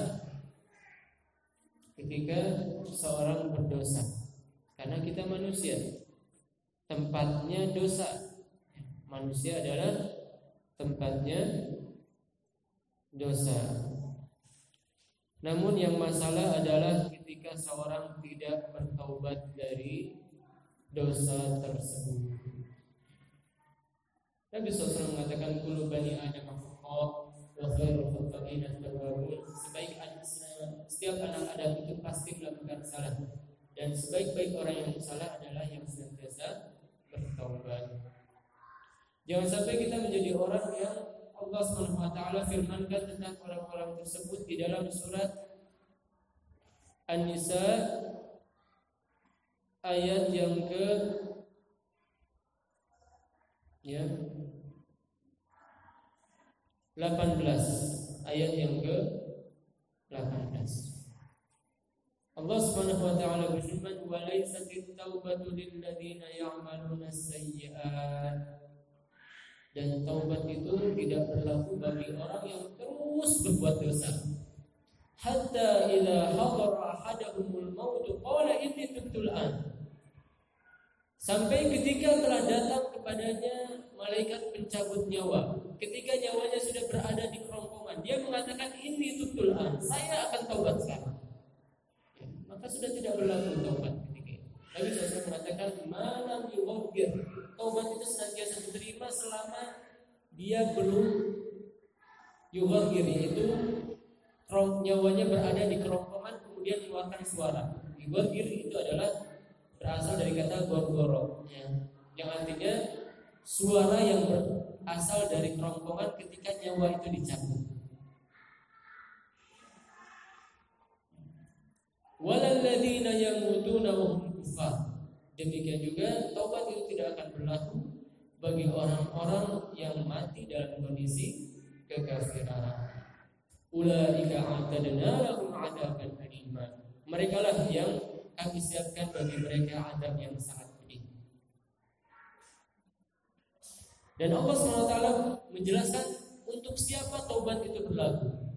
ketika seorang berdosa. Karena kita manusia, tempatnya dosa. Manusia adalah tempatnya dosa. Namun yang masalah adalah ketika seorang tidak bertaubat dari dosa tersebut. Nabi SAW mengatakan kulu bani Adam khata wa khairul khata'in setiap anak Adam itu pasti melakukan salah dan sebaik-baik orang yang salah adalah yang senantiasa bertaubat. Jangan sampai kita menjadi orang yang Allah taala firmankan tentang orang-orang tersebut di dalam surat An-Nisa ayat yang ke ya 18 ayat yang ke 18 Allah Subhanahu wa taala berfirman wa laysatit taubatu lil ladzina ya'maluna sayyi'at dan taubat itu tidak berlaku bagi orang yang terus berbuat dosa. Hatta idza hadara ahadahumul maut qala inni tubtu sampai ketika telah datang kepadanya malaikat pencabut nyawa. Ketika nyawanya sudah berada di kerongkongan, dia mengatakan ini tutul an, saya akan taubat sekarang. Maka sudah tidak berlaku taubat ketika itu. Nabi SAW mengatakan malam yuwagir Taubat itu senantiasa diterima selama dia belum yuwagir Yaitu nyawanya berada di kerongkongan kemudian keluarkan suara Yuwagir itu adalah berasal dari kata gorgoro ya. Yang artinya suara yang berasal dari kerongkongan ketika nyawa itu dicabut Walalladzina yamutuna wa hum kufar. Demikian juga taubat itu tidak akan berlaku bagi orang-orang yang mati dalam kondisi kekafiran. Ulaika a'tadna lahum 'adaban alima. Mereka lah yang kami siapkan bagi mereka adab yang sangat pedih. Dan Allah SWT menjelaskan untuk siapa taubat itu berlaku.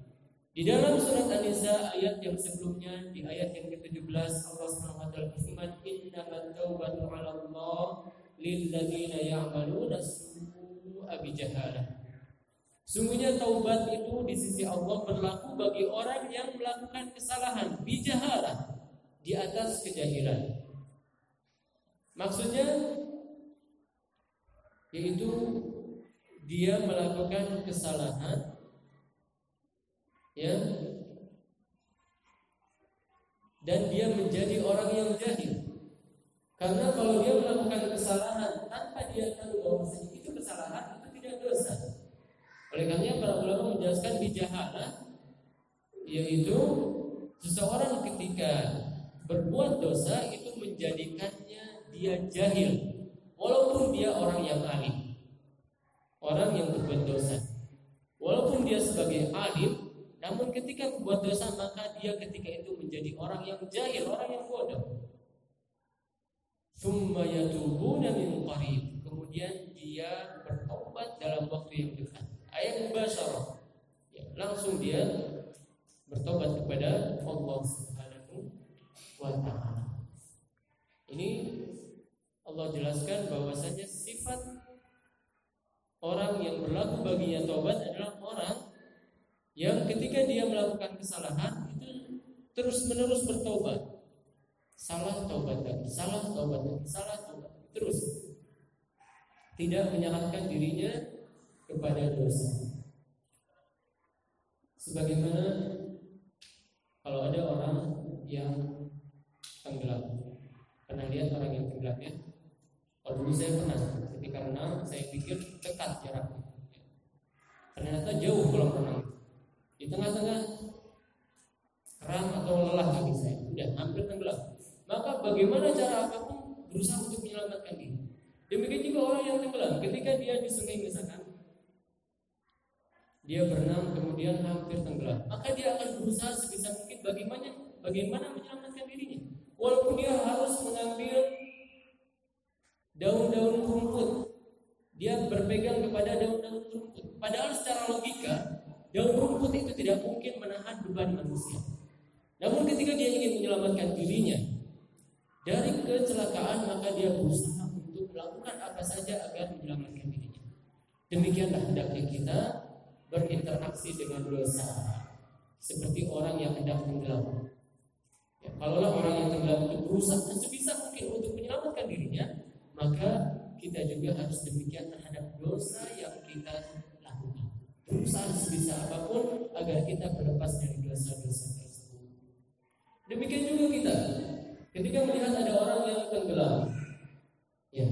Di dalam surat An-Nisa ayat yang sebelumnya di ayat yang ke-17 Allah taala berfirman innamat taubatu 'ala Allah lil ladzina ya'maluna su'a bijahalah. Sungguhnya taubat itu di sisi Allah berlaku bagi orang yang melakukan kesalahan bijahalah di atas kejahilan. Maksudnya yaitu dia melakukan kesalahan ya. Dan dia menjadi orang yang jahil. Karena kalau dia melakukan kesalahan tanpa dia tahu bahwa itu kesalahan itu tidak dosa. Oleh karena para ulama menjelaskan bijahala yaitu seseorang ketika berbuat dosa itu menjadikannya dia jahil. Walaupun dia orang yang alim. Orang yang berbuat dosa. Walaupun dia sebagai alim namun ketika membuat dosa maka dia ketika itu menjadi orang yang jahil, orang yang bodoh. Thumma yatubuna min qarib. Kemudian dia bertobat dalam waktu yang dekat. Ayat mubasyarah. Ya, langsung dia bertobat kepada Allah Subhanahu wa taala. Ini Allah jelaskan bahwasanya sifat orang yang berlaku baginya tobat adalah orang yang ketika dia melakukan kesalahan itu terus menerus bertobat. Salah tobat lagi salah tobat lagi salah tobat terus. Tidak menyalahkan dirinya kepada dosa. Sebagaimana kalau ada orang yang tenggelam. Pernah lihat orang yang tenggelam ya? Kalau dulu saya pernah ketika renang saya pikir dekat jaraknya. Ternyata jauh kalau renang di tengah-tengah keram atau lelah kaki saya, sudah hampir tenggelam. Maka bagaimana cara apa pun berusaha untuk menyelamatkan diri. Demikian juga orang yang tenggelam, ketika dia di sungai misalkan, dia berenang kemudian hampir tenggelam, maka dia akan berusaha sebisa mungkin bagaimana bagaimana menyelamatkan dirinya. Walaupun dia harus mengambil daun-daun rumput, dia berpegang kepada daun-daun rumput. Padahal secara logika Daun rumput itu tidak mungkin menahan beban manusia. Namun ketika dia ingin menyelamatkan dirinya dari kecelakaan, maka dia berusaha untuk melakukan apa saja agar menyelamatkan dirinya. Demikianlah hendaknya kita berinteraksi dengan dosa seperti orang yang hendak tenggelam. Ya, kalaulah orang yang tenggelam itu berusaha sebisa mungkin untuk menyelamatkan dirinya, maka kita juga harus demikian terhadap dosa yang kita berusaha sebisa apa pun agar kita berlepas dari dosa-dosa tersebut. Demikian juga kita, ketika melihat ada orang yang tenggelam, ya,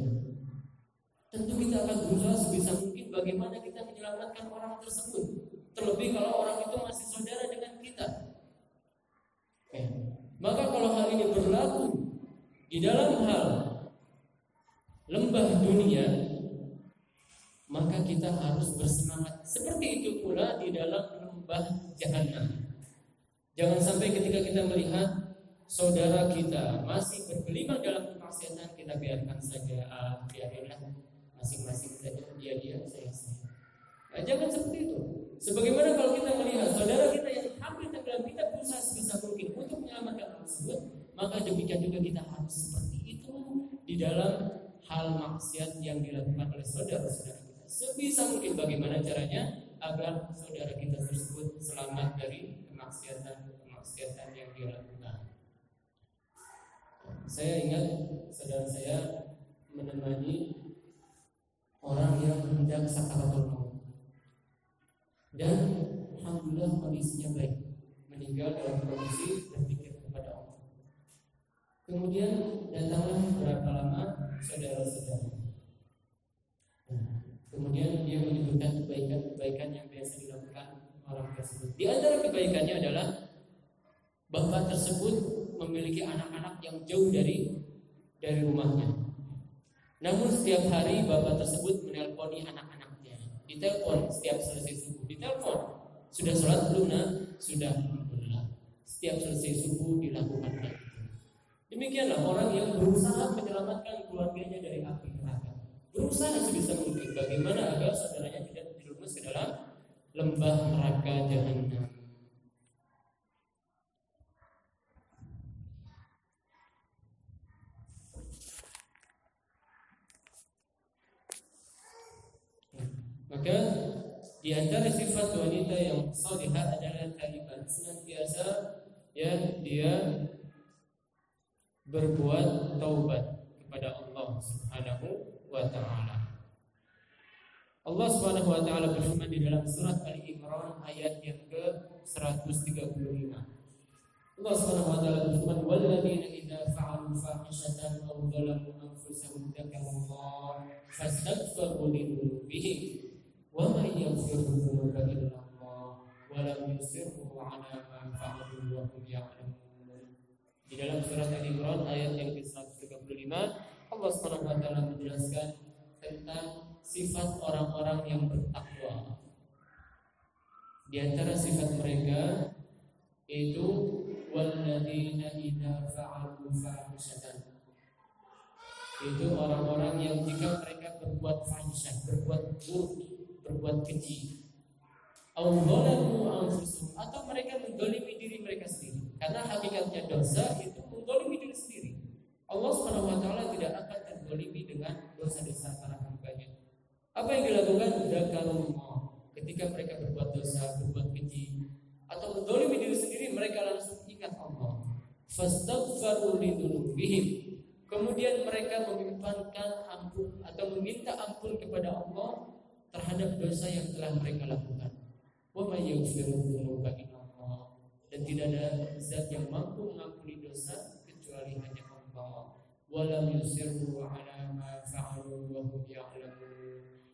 tentu kita akan berusaha sebisa mungkin bagaimana kita menyelamatkan orang tersebut. Terlebih kalau orang itu masih saudara dengan kita. Ya. Maka kalau hal ini berlaku di dalam hal lembah dunia maka kita harus bersemangat. Seperti itu pula di dalam lembah jahanam. Jangan sampai ketika kita melihat saudara kita masih bergelimang dalam kemaksiatan kita biarkan saja, ah, masing-masing saja dia dia saya saya. Nah, jangan seperti itu. Sebagaimana kalau kita melihat saudara kita yang hampir tenggelam kita berusaha sebisa mungkin untuk menyelamatkan orang tersebut, maka demikian juga kita harus seperti itu di dalam hal maksiat yang dilakukan oleh saudara-saudara sebisa mungkin bagaimana caranya agar saudara kita tersebut selamat dari kemaksiatan-kemaksiatan yang dia lakukan. Saya ingat saudara saya menemani orang yang hendak sakaratul maut. Dan alhamdulillah kondisinya baik, meninggal dalam kondisi berpikir kepada Allah. Kemudian datanglah berapa lama saudara-saudara. Kemudian dia menyebutkan kebaikan-kebaikan yang biasa dilakukan orang tersebut. Di antara kebaikannya adalah bapak tersebut memiliki anak-anak yang jauh dari dari rumahnya. Namun setiap hari bapak tersebut menelponi anak-anaknya. Ditelepon setiap selesai subuh. Ditelepon. Sudah sholat belum nak? Sudah. Alhamdulillah. Setiap selesai subuh dilakukan itu. Demikianlah orang yang berusaha menyelamatkan keluarganya dari api. Berusaha sebisa mungkin bagaimana agar saudaranya tidak terjerumus ke dalam lembah neraka jahanam. Maka di antara sifat wanita yang salihah adalah taliban senantiasa ya dia berbuat taubat kepada Allah Subhanahu wa taala. Allah Subhanahu wa taala berfirman di dalam surat Ali Imran ayat yang ke-135. Allah Subhanahu wa taala berfirman walladzina idza fa'alu fahishatan aw dzalamu anfusahum dzakarullaha fastaghfiru li dzunubihim wa man yaghfiru dzunuba illa Allah wa lam yusirru 'ala ma fa'alu wa hum ya'lamun. Di dalam surat Ali Imran ayat yang ke-135 Allah Subhanahu taala menjelaskan tentang sifat orang-orang yang bertakwa. Di antara sifat mereka yaitu walladzina idza fa'alu fahishatan. Itu orang-orang yang jika mereka berbuat fahisyah, berbuat buruk, berbuat keji atau mereka mendolimi diri mereka sendiri karena hakikatnya dosa itu mendolimi diri sendiri Allah subhanahu wa taala tidak akan terdolimi dengan dosa-dosa para hambanya. Apa yang dilakukan? Zakarullah. Ketika mereka berbuat dosa berbuat keji atau mendolimi diri sendiri mereka langsung ingat Allah. Fastaghfaru lidunubihim kemudian mereka memintakan ampun atau meminta ampun kepada Allah terhadap dosa yang telah mereka lakukan. Wa may dan tidak ada zat yang mampu mengampuni dosa kecuali hanya Allah. Wa lam yusirru ala ma fa'alu wa hum ya'lamun.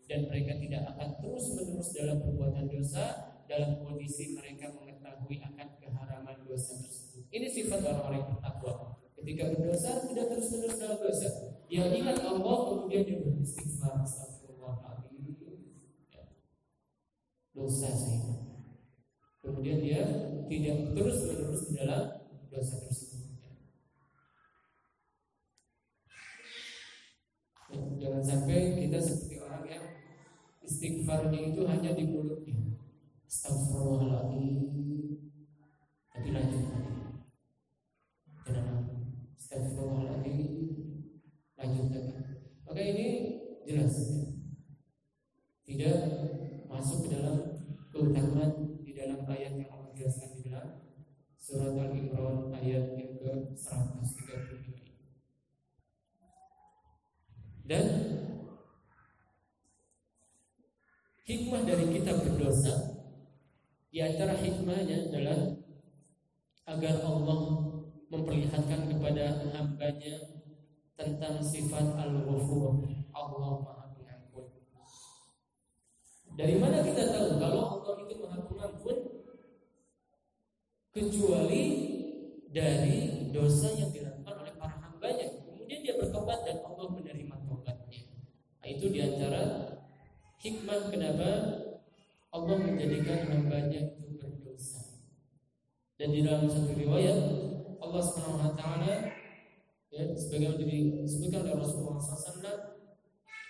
Dan mereka tidak akan terus-menerus dalam perbuatan dosa dalam kondisi mereka mengetahui akan keharaman dosa tersebut. Ini sifat orang-orang yang bertakwa. Ketika berdosa tidak terus-menerus dalam dosa. Yang ingat Allah kemudian dia beristighfar dosa saya. Kemudian dia tidak terus menerus di dalam dosa tersebut. Ya, jangan sampai kita seperti orang yang istighfarnya itu hanya di mulutnya. Astagfirullahaladzim. Tapi lanjut lagi. Jangan Astagfirullahaladzim. Lanjut lagi. Maka ini jelas. Tidak masuk ke dalam keutamaan di dalam ayat yang Allah jelaskan di dalam surat Al-Imran ayat yang ke-135 dan hikmah dari kita berdosa di antara hikmahnya adalah agar Allah memperlihatkan kepada hambanya tentang sifat al-ghafur Allah dari mana kita tahu kalau Allah itu Maha Pengampun? Kecuali dari dosa yang dilakukan oleh para hambanya. Kemudian dia bertobat dan Allah menerima tobatnya. Nah, itu di antara hikmah kenapa Allah menjadikan hambanya itu berdosa. Dan di dalam satu riwayat Allah Subhanahu wa taala ya sebagaimana disebutkan oleh Rasulullah SAW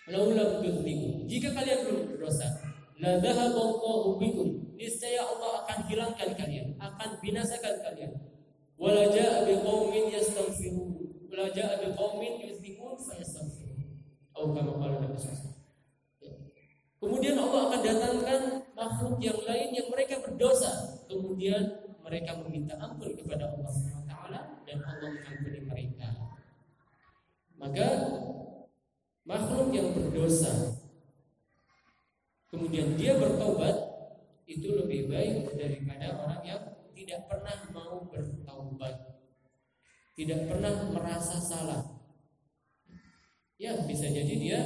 Laulam Jika kalian belum berdosa la dhahaballahu bikum niscaya Allah akan hilangkan kalian akan binasakan kalian wala jaa biqaumin yastaghfirun wala jaa biqaumin yuzlimun fayastaghfirun atau kama qala Nabi. Kemudian Allah akan datangkan makhluk yang lain yang mereka berdosa. Kemudian mereka meminta ampun kepada Allah SWT dan Allah mengampuni mereka. Maka makhluk yang berdosa kemudian dia bertobat itu lebih baik daripada orang yang tidak pernah mau bertaubat. Tidak pernah merasa salah. Ya, bisa jadi dia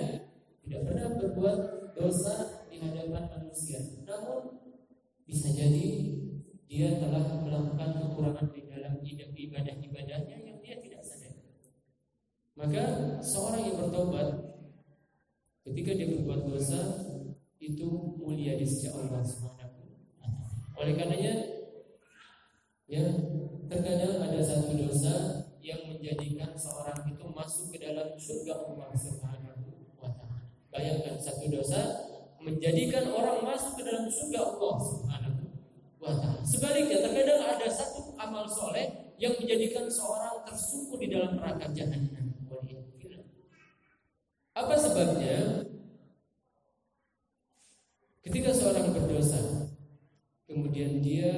tidak pernah berbuat dosa di hadapan manusia. Namun bisa jadi dia telah melakukan kekurangan di dalam ibadah-ibadahnya yang dia tidak sadar. Maka seorang yang bertobat ketika dia berbuat dosa itu mulia di sisi Allah Subhanahu Oleh karenanya ya terkadang ada satu dosa yang menjadikan seorang itu masuk ke dalam surga Allah Subhanahu. Bayangkan satu dosa menjadikan orang masuk ke dalam surga Allah Subhanahu wa taala. Sebaliknya terkadang ada satu amal soleh yang menjadikan seorang tersungkur di dalam neraka jahanam. Apa sebabnya? Ketika seorang berdosa, kemudian dia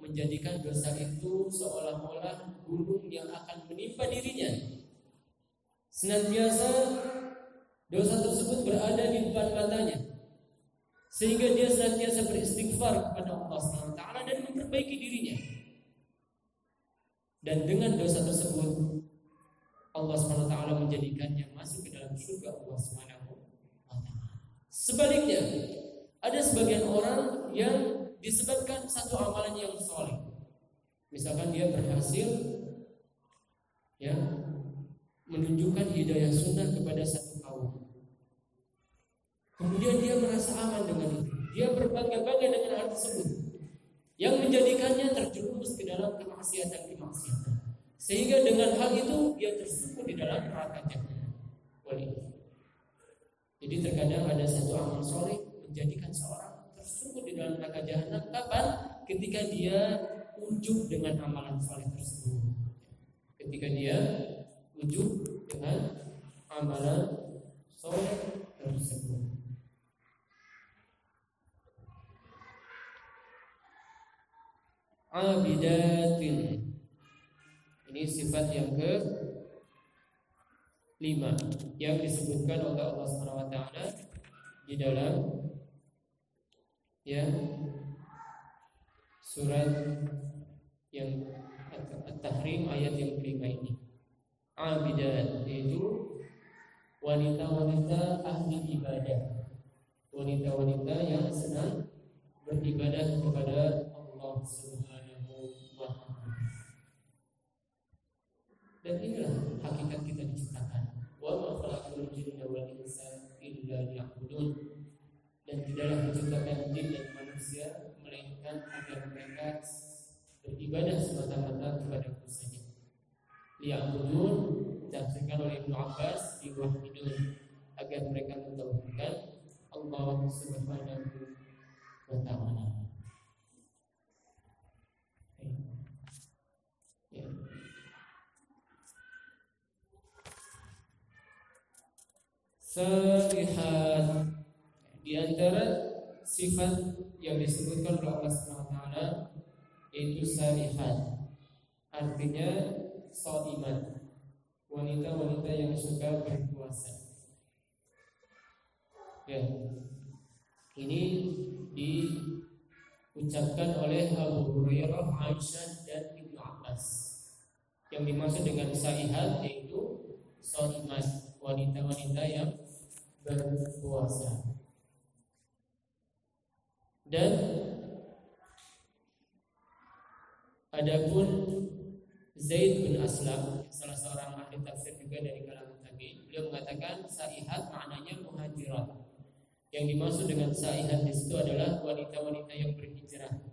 menjadikan dosa itu seolah-olah gunung yang akan menimpa dirinya. Senantiasa dosa tersebut berada di depan matanya. Sehingga dia senantiasa beristighfar kepada Allah SWT dan memperbaiki dirinya. Dan dengan dosa tersebut Allah SWT menjadikannya masuk ke dalam surga Allah SWT. Sebaliknya, ada sebagian orang yang disebabkan satu amalan yang soleh. Misalkan dia berhasil ya menunjukkan hidayah sunnah kepada. Kemudian dia merasa aman dengan itu. Dia berbangga-bangga dengan hal tersebut. Yang menjadikannya terjerumus ke dalam kemaksiatan-kemaksiatan. Sehingga dengan hal itu dia tersungkur di dalam neraka jahanam. Jadi terkadang ada satu amal soleh menjadikan seorang tersungkur di dalam neraka jahanam kapan? Ketika dia ujub dengan amalan saleh tersebut. Ketika dia ujub dengan amalan saleh tersebut. Abidatin Ini sifat yang ke lima yang disebutkan oleh Allah SWT di dalam ya surat yang At-Tahrim ayat yang kelima ini. Abidat yaitu wanita-wanita ahli ibadah. Wanita-wanita yang senang beribadah kepada Allah Subhanahu Dan inilah hakikat kita diciptakan. Wa ma khalaqul jinna wal insa illa liya'budun dan tidaklah menciptakan jin dan manusia melainkan agar mereka beribadah semata-mata kepada saja. Liya'budun ditafsirkan oleh Ibnu Abbas di diwahidun agar mereka mentauhidkan Allah Subhanahu wa taala. Ya. Salihat di antara sifat yang disebutkan oleh Allah Subhanahu wa yaitu salihat. Artinya shaimat. Wanita-wanita yang suka berpuasa. Ya. Ini diucapkan oleh Abu Hurairah, Aisyah dan Ibnu Abbas. Yang dimaksud dengan salihat yaitu shaimat, wanita-wanita yang berpuasa. Dan adapun Zaid bin Aslam salah seorang ahli tafsir juga dari kalangan tabi'in beliau mengatakan saihat maknanya muhajirat. Yang dimaksud dengan saihat di situ adalah wanita-wanita yang berhijrah.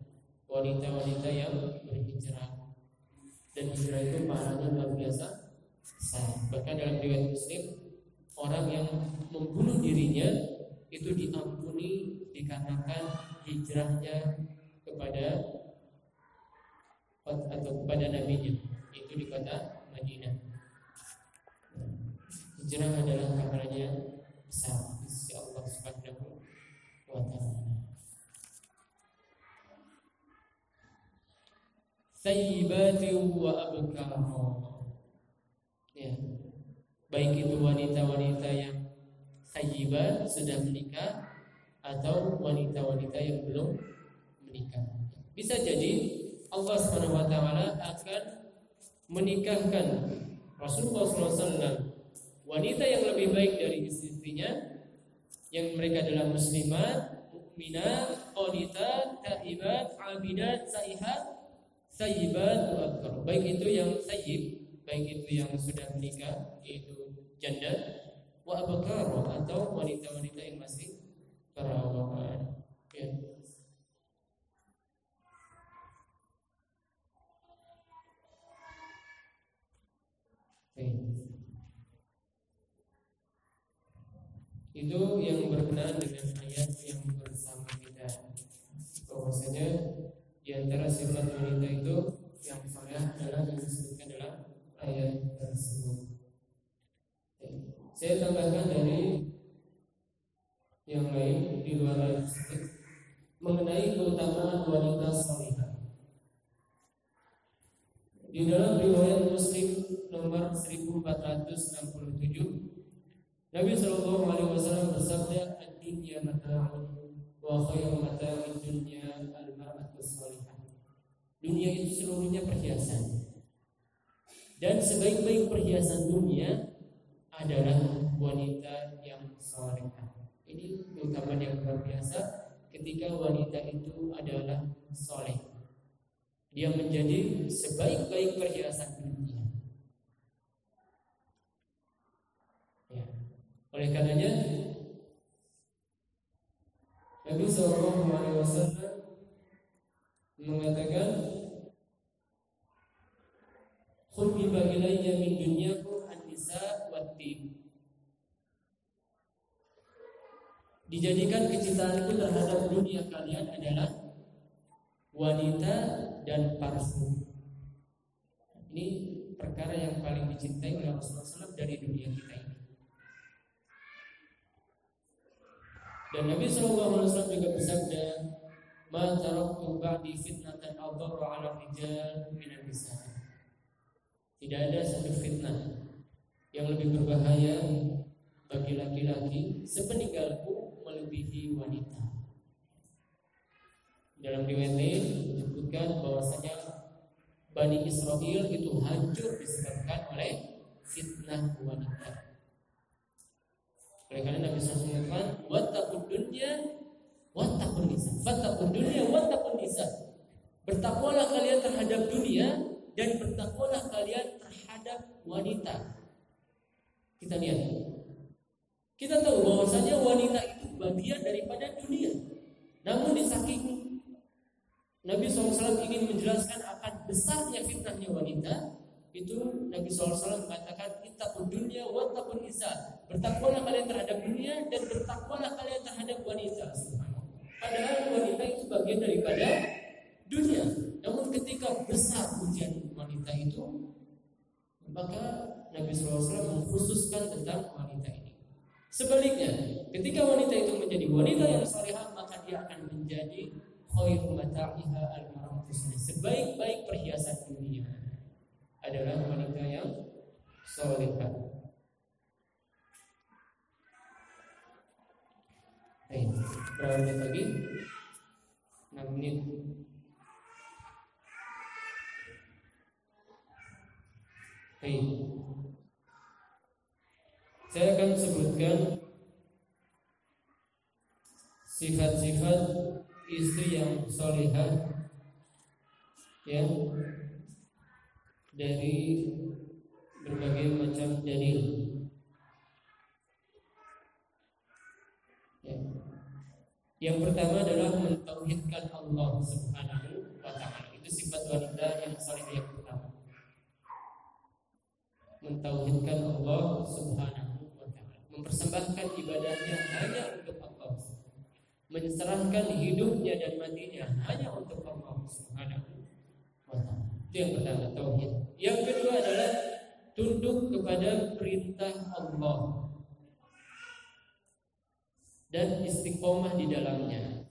Wanita-wanita yang berhijrah. Dan hijrah itu maknanya luar biasa besar. Bahkan dalam riwayat muslim orang yang membunuh dirinya itu diampuni dikarenakan hijrahnya kepada atau kepada nabinya itu di kota Madinah. Hijrah adalah pahalanya besar di sisi Allah Subhanahu wa taala. Sayyibati wa. Ya. Baik itu wanita-wanita yang sayyibat sudah menikah atau wanita-wanita yang belum menikah. Bisa jadi Allah taala akan menikahkan Rasulullah SAW wanita yang lebih baik dari istrinya yang mereka adalah muslimat, mukminat, qanitat, taibat, abidat, saihat, sayyibat wa Baik itu yang sayyib, baik itu yang sudah menikah yaitu janda wa abkar atau wanita-wanita yang masih perawan. Ya. Itu yang berkenaan dengan ayat yang bersama kita. Bahwasanya di antara sifat wanita itu yang soleh adalah yang ayat tersebut. Saya tambahkan dari yang lain di luar ayat tersebut mengenai keutamaan wanita salihah. Di dalam riwayat Muslim nomor 1467 Nabi Shallallahu Alaihi Wasallam bersabda, "Ad-dunya mata'un wa khairu mata'id dunya al-mar'atu salihah." Dunia itu seluruhnya perhiasan. Dan sebaik-baik perhiasan dunia adalah wanita yang salihah. Ini keutamaan yang luar biasa ketika wanita itu adalah soleh. Dia menjadi sebaik-baik perhiasan dunia. Oleh karenanya Nabi Shallallahu Alaihi Wasallam mengatakan Khubbiba ilayya min dunyakum an-nisa wat-tib Dijadikan kecintaanku terhadap dunia kalian adalah wanita dan parfum. Ini perkara yang paling dicintai oleh Rasulullah SAW dari dunia kita ini. Dan Nabi SAW juga bersabda, "Ma taraktu ba'di fitnatan adharra 'ala rijal min nisa." Tidak ada satu fitnah yang lebih berbahaya bagi laki-laki sepeninggalku melebihi wanita. Dalam riwayat lain disebutkan bahwasanya Bani Israel itu hancur disebabkan oleh fitnah wanita. Oleh karena Nabi SAW mengatakan, "Wattaqud dunya wattaqun nisa." Fattaqud dunya wattaqun nisa. Bertakwalah kalian terhadap dunia dan bertakwalah kalian terhadap wanita. Kita lihat. Kita tahu bahwasanya wanita itu bagian daripada dunia. Namun di saking Nabi SAW ingin menjelaskan akan besarnya fitnahnya wanita, itu Nabi SAW mengatakan kita pun dunia wattaqun nisa. Bertakwalah kalian terhadap dunia dan bertakwalah kalian terhadap wanita. Padahal wanita itu bagian daripada dunia. Namun ketika besar ujian wanita itu, maka Nabi SAW mengkhususkan tentang wanita ini. Sebaliknya, ketika wanita itu menjadi wanita yang salihah, maka dia akan menjadi khairu mata'iha al-mar'atu sebaik-baik perhiasan dunia adalah wanita yang solehah. Baik, berapa menit lagi? 6 menit. Baik. Saya akan sebutkan sifat-sifat istri yang solehah ya dari berbagai macam dalil. Ya. Yang pertama adalah mentauhidkan Allah Subhanahu wa taala. Itu sifat wanita yang yang pertama. Mentauhidkan Allah Subhanahu wa taala. Mempersembahkan ibadahnya hanya untuk Allah. Menserahkan hidupnya dan matinya hanya untuk Allah Subhanahu wa taala. Itu yang pertama tauhid. Yang kedua adalah tunduk kepada perintah Allah dan istiqomah di dalamnya.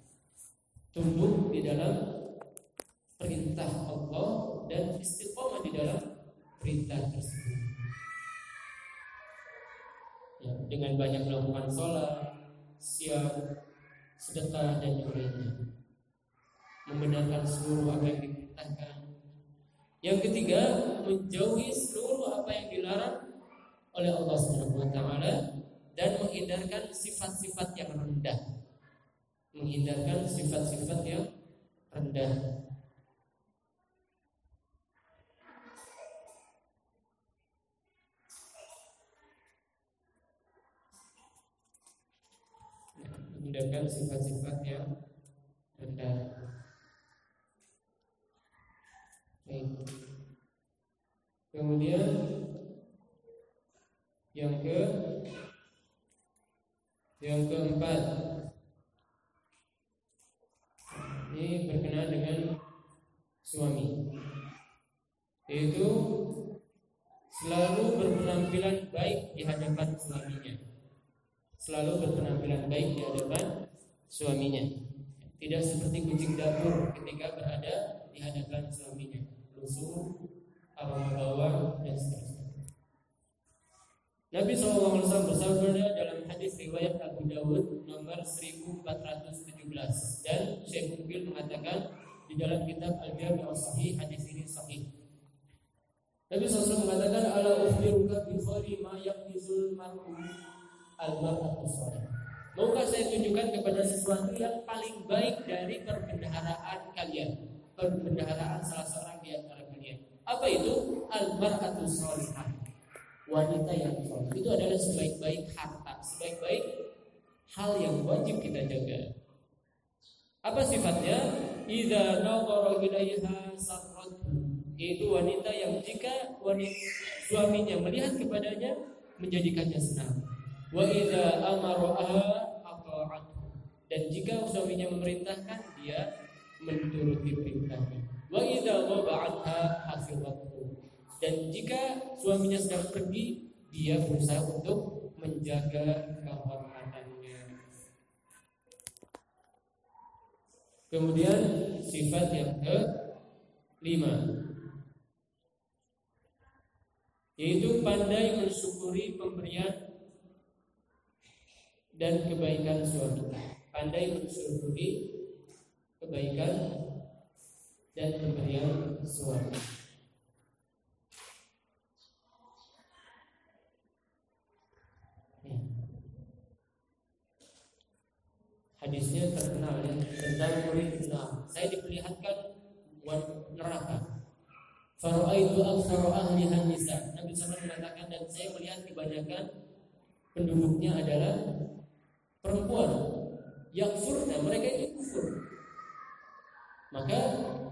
Tunduk di dalam perintah Allah dan istiqomah di dalam perintah tersebut. Dengan banyak melakukan sholat, siap, sedekah dan yang lainnya. Membenarkan seluruh apa yang diperintahkan. Yang ketiga, menjauhi seluruh apa yang dilarang oleh Allah Subhanahu wa taala dan menghindarkan sifat-sifat yang rendah. Menghindarkan sifat-sifat yang rendah. Sifat-sifat yang rendah. Kemudian yang ke yang keempat. Ini berkenaan dengan suami yaitu selalu berpenampilan baik di hadapan suaminya. Selalu berpenampilan baik di hadapan suaminya. Tidak seperti kucing dapur ketika berada di hadapan suaminya. Lusuh, aroma bawang, dan seterusnya. Nabi SAW bersabda dalam hadis riwayat Abu Dawud nomor 1417 dan Syekh Mukbil mengatakan di dalam kitab Al-Jami' Al-Sahih hadis ini sahih. Nabi SAW mengatakan ala ukhbiruka bi khairi ma yaqizul mar'u al-mar'atu Maukah saya tunjukkan kepada sesuatu yang paling baik dari perbendaharaan kalian? Perbendaharaan salah seorang di antara kalian. Apa itu? Al-mar'atu salihah. Wanita yang soleh. Itu adalah sebaik-baik harta, sebaik-baik hal yang wajib kita jaga. Apa sifatnya? Idza nawara ilaiha sarratu. Itu wanita yang jika suaminya melihat kepadanya menjadikannya senang Wa idza amaraha ata'athu. Dan jika suaminya memerintahkan dia menuruti perintahnya. Wa idza wada'atha hafizathu. Dan jika suaminya sedang pergi, dia berusaha untuk menjaga kehormatannya. Kemudian sifat yang ke lima yaitu pandai mensyukuri pemberian dan kebaikan suami. Pandai mensyukuri kebaikan dan pemberian suami. Ya. Hadisnya terkenal ya tentang murid nah, Saya diperlihatkan neraka. Faru'aitu aktsara ahliha nisa. Nabi SAW mengatakan dan saya melihat kebanyakan penduduknya adalah perempuan yang furna mereka itu kufur. Maka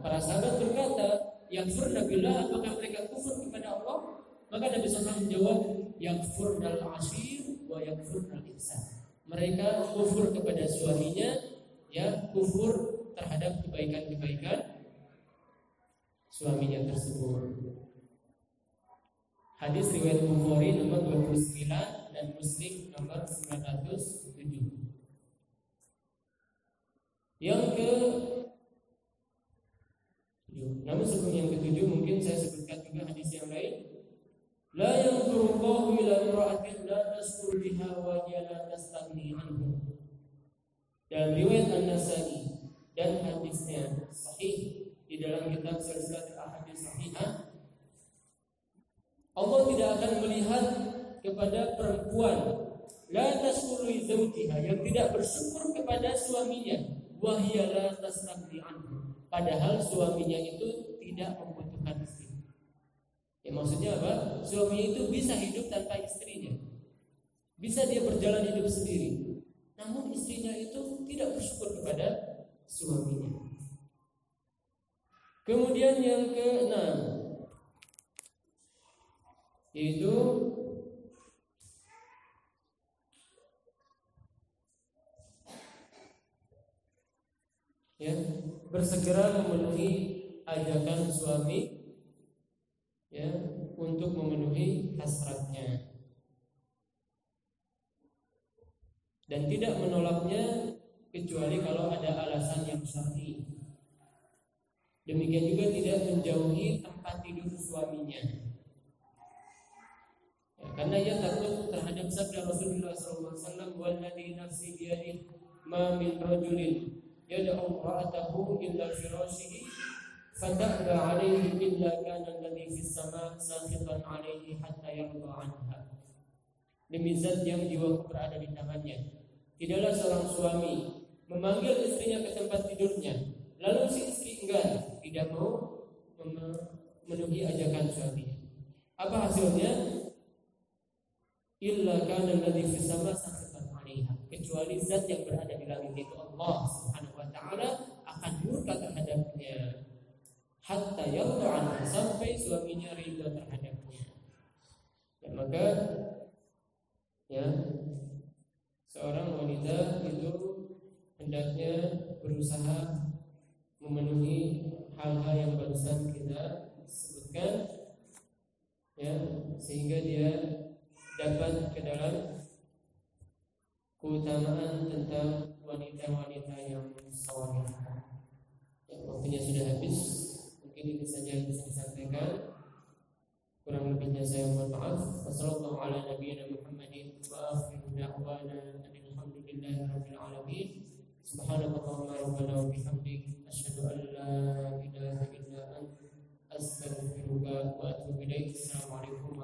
para sahabat berkata yang furna bila apakah mereka kufur kepada Allah? Maka Nabi SAW menjawab yang furnal ashir wa yang furnal insan mereka kufur kepada suaminya ya kufur terhadap kebaikan-kebaikan suaminya tersebut. Hadis riwayat Bukhari nomor 29 dan Muslim nomor 907. Yang ke namun sebelum yang ketujuh mungkin saya sebutkan juga hadis yang lain. La yanzurullahu ila imra'atin la taskur biha wa la tastaghni anhu. Dan riwayat An-Nasa'i dan hadisnya sahih di dalam kitab Silsilah Ahadits Sahihah Allah tidak akan melihat kepada perempuan la tashkuru zawjiha yang tidak bersyukur kepada suaminya wa hiya la tasnabli anhu padahal suaminya itu tidak membutuhkan istri. Ya maksudnya apa? Suami itu bisa hidup tanpa istrinya. Bisa dia berjalan hidup sendiri. Namun istrinya itu tidak bersyukur kepada suaminya. Kemudian yang keenam, itu ya bersegera memenuhi ajakan suami ya untuk memenuhi hasratnya dan tidak menolaknya kecuali kalau ada alasan yang syar'i. Demikian juga tidak menjauhi tempat tidur suaminya ya, karena ia takut terhadap sabda Rasulullah SAW walladhi nafsi biyadih ma min rajulin yad'u ra'atahu illa firashihi fata'ba alaihi illa kana alladhi fis sama' sakhitan alaihi hatta yarda anha demi zat yang jiwaku berada di tangannya tidaklah seorang suami memanggil istrinya ke tempat tidurnya lalu si istri enggak tidak mau memenuhi ajakan suaminya. Apa hasilnya? Illa kana alladhi fis sama sakhitan 'alaiha. Kecuali zat yang berada di langit itu Allah taala akan murka terhadapnya. Hatta yarda sampai suaminya ridha terhadapnya. Dan maka ya seorang wanita itu hendaknya berusaha memenuhi hal-hal yang barusan kita sebutkan ya sehingga dia dapat ke dalam keutamaan tentang wanita-wanita yang soleh. Waktunya sudah habis. Mungkin itu saja yang bisa disampaikan. Kurang lebihnya saya mohon maaf. Wassalamualaikum warahmatullahi wabarakatuh. Assalamualaikum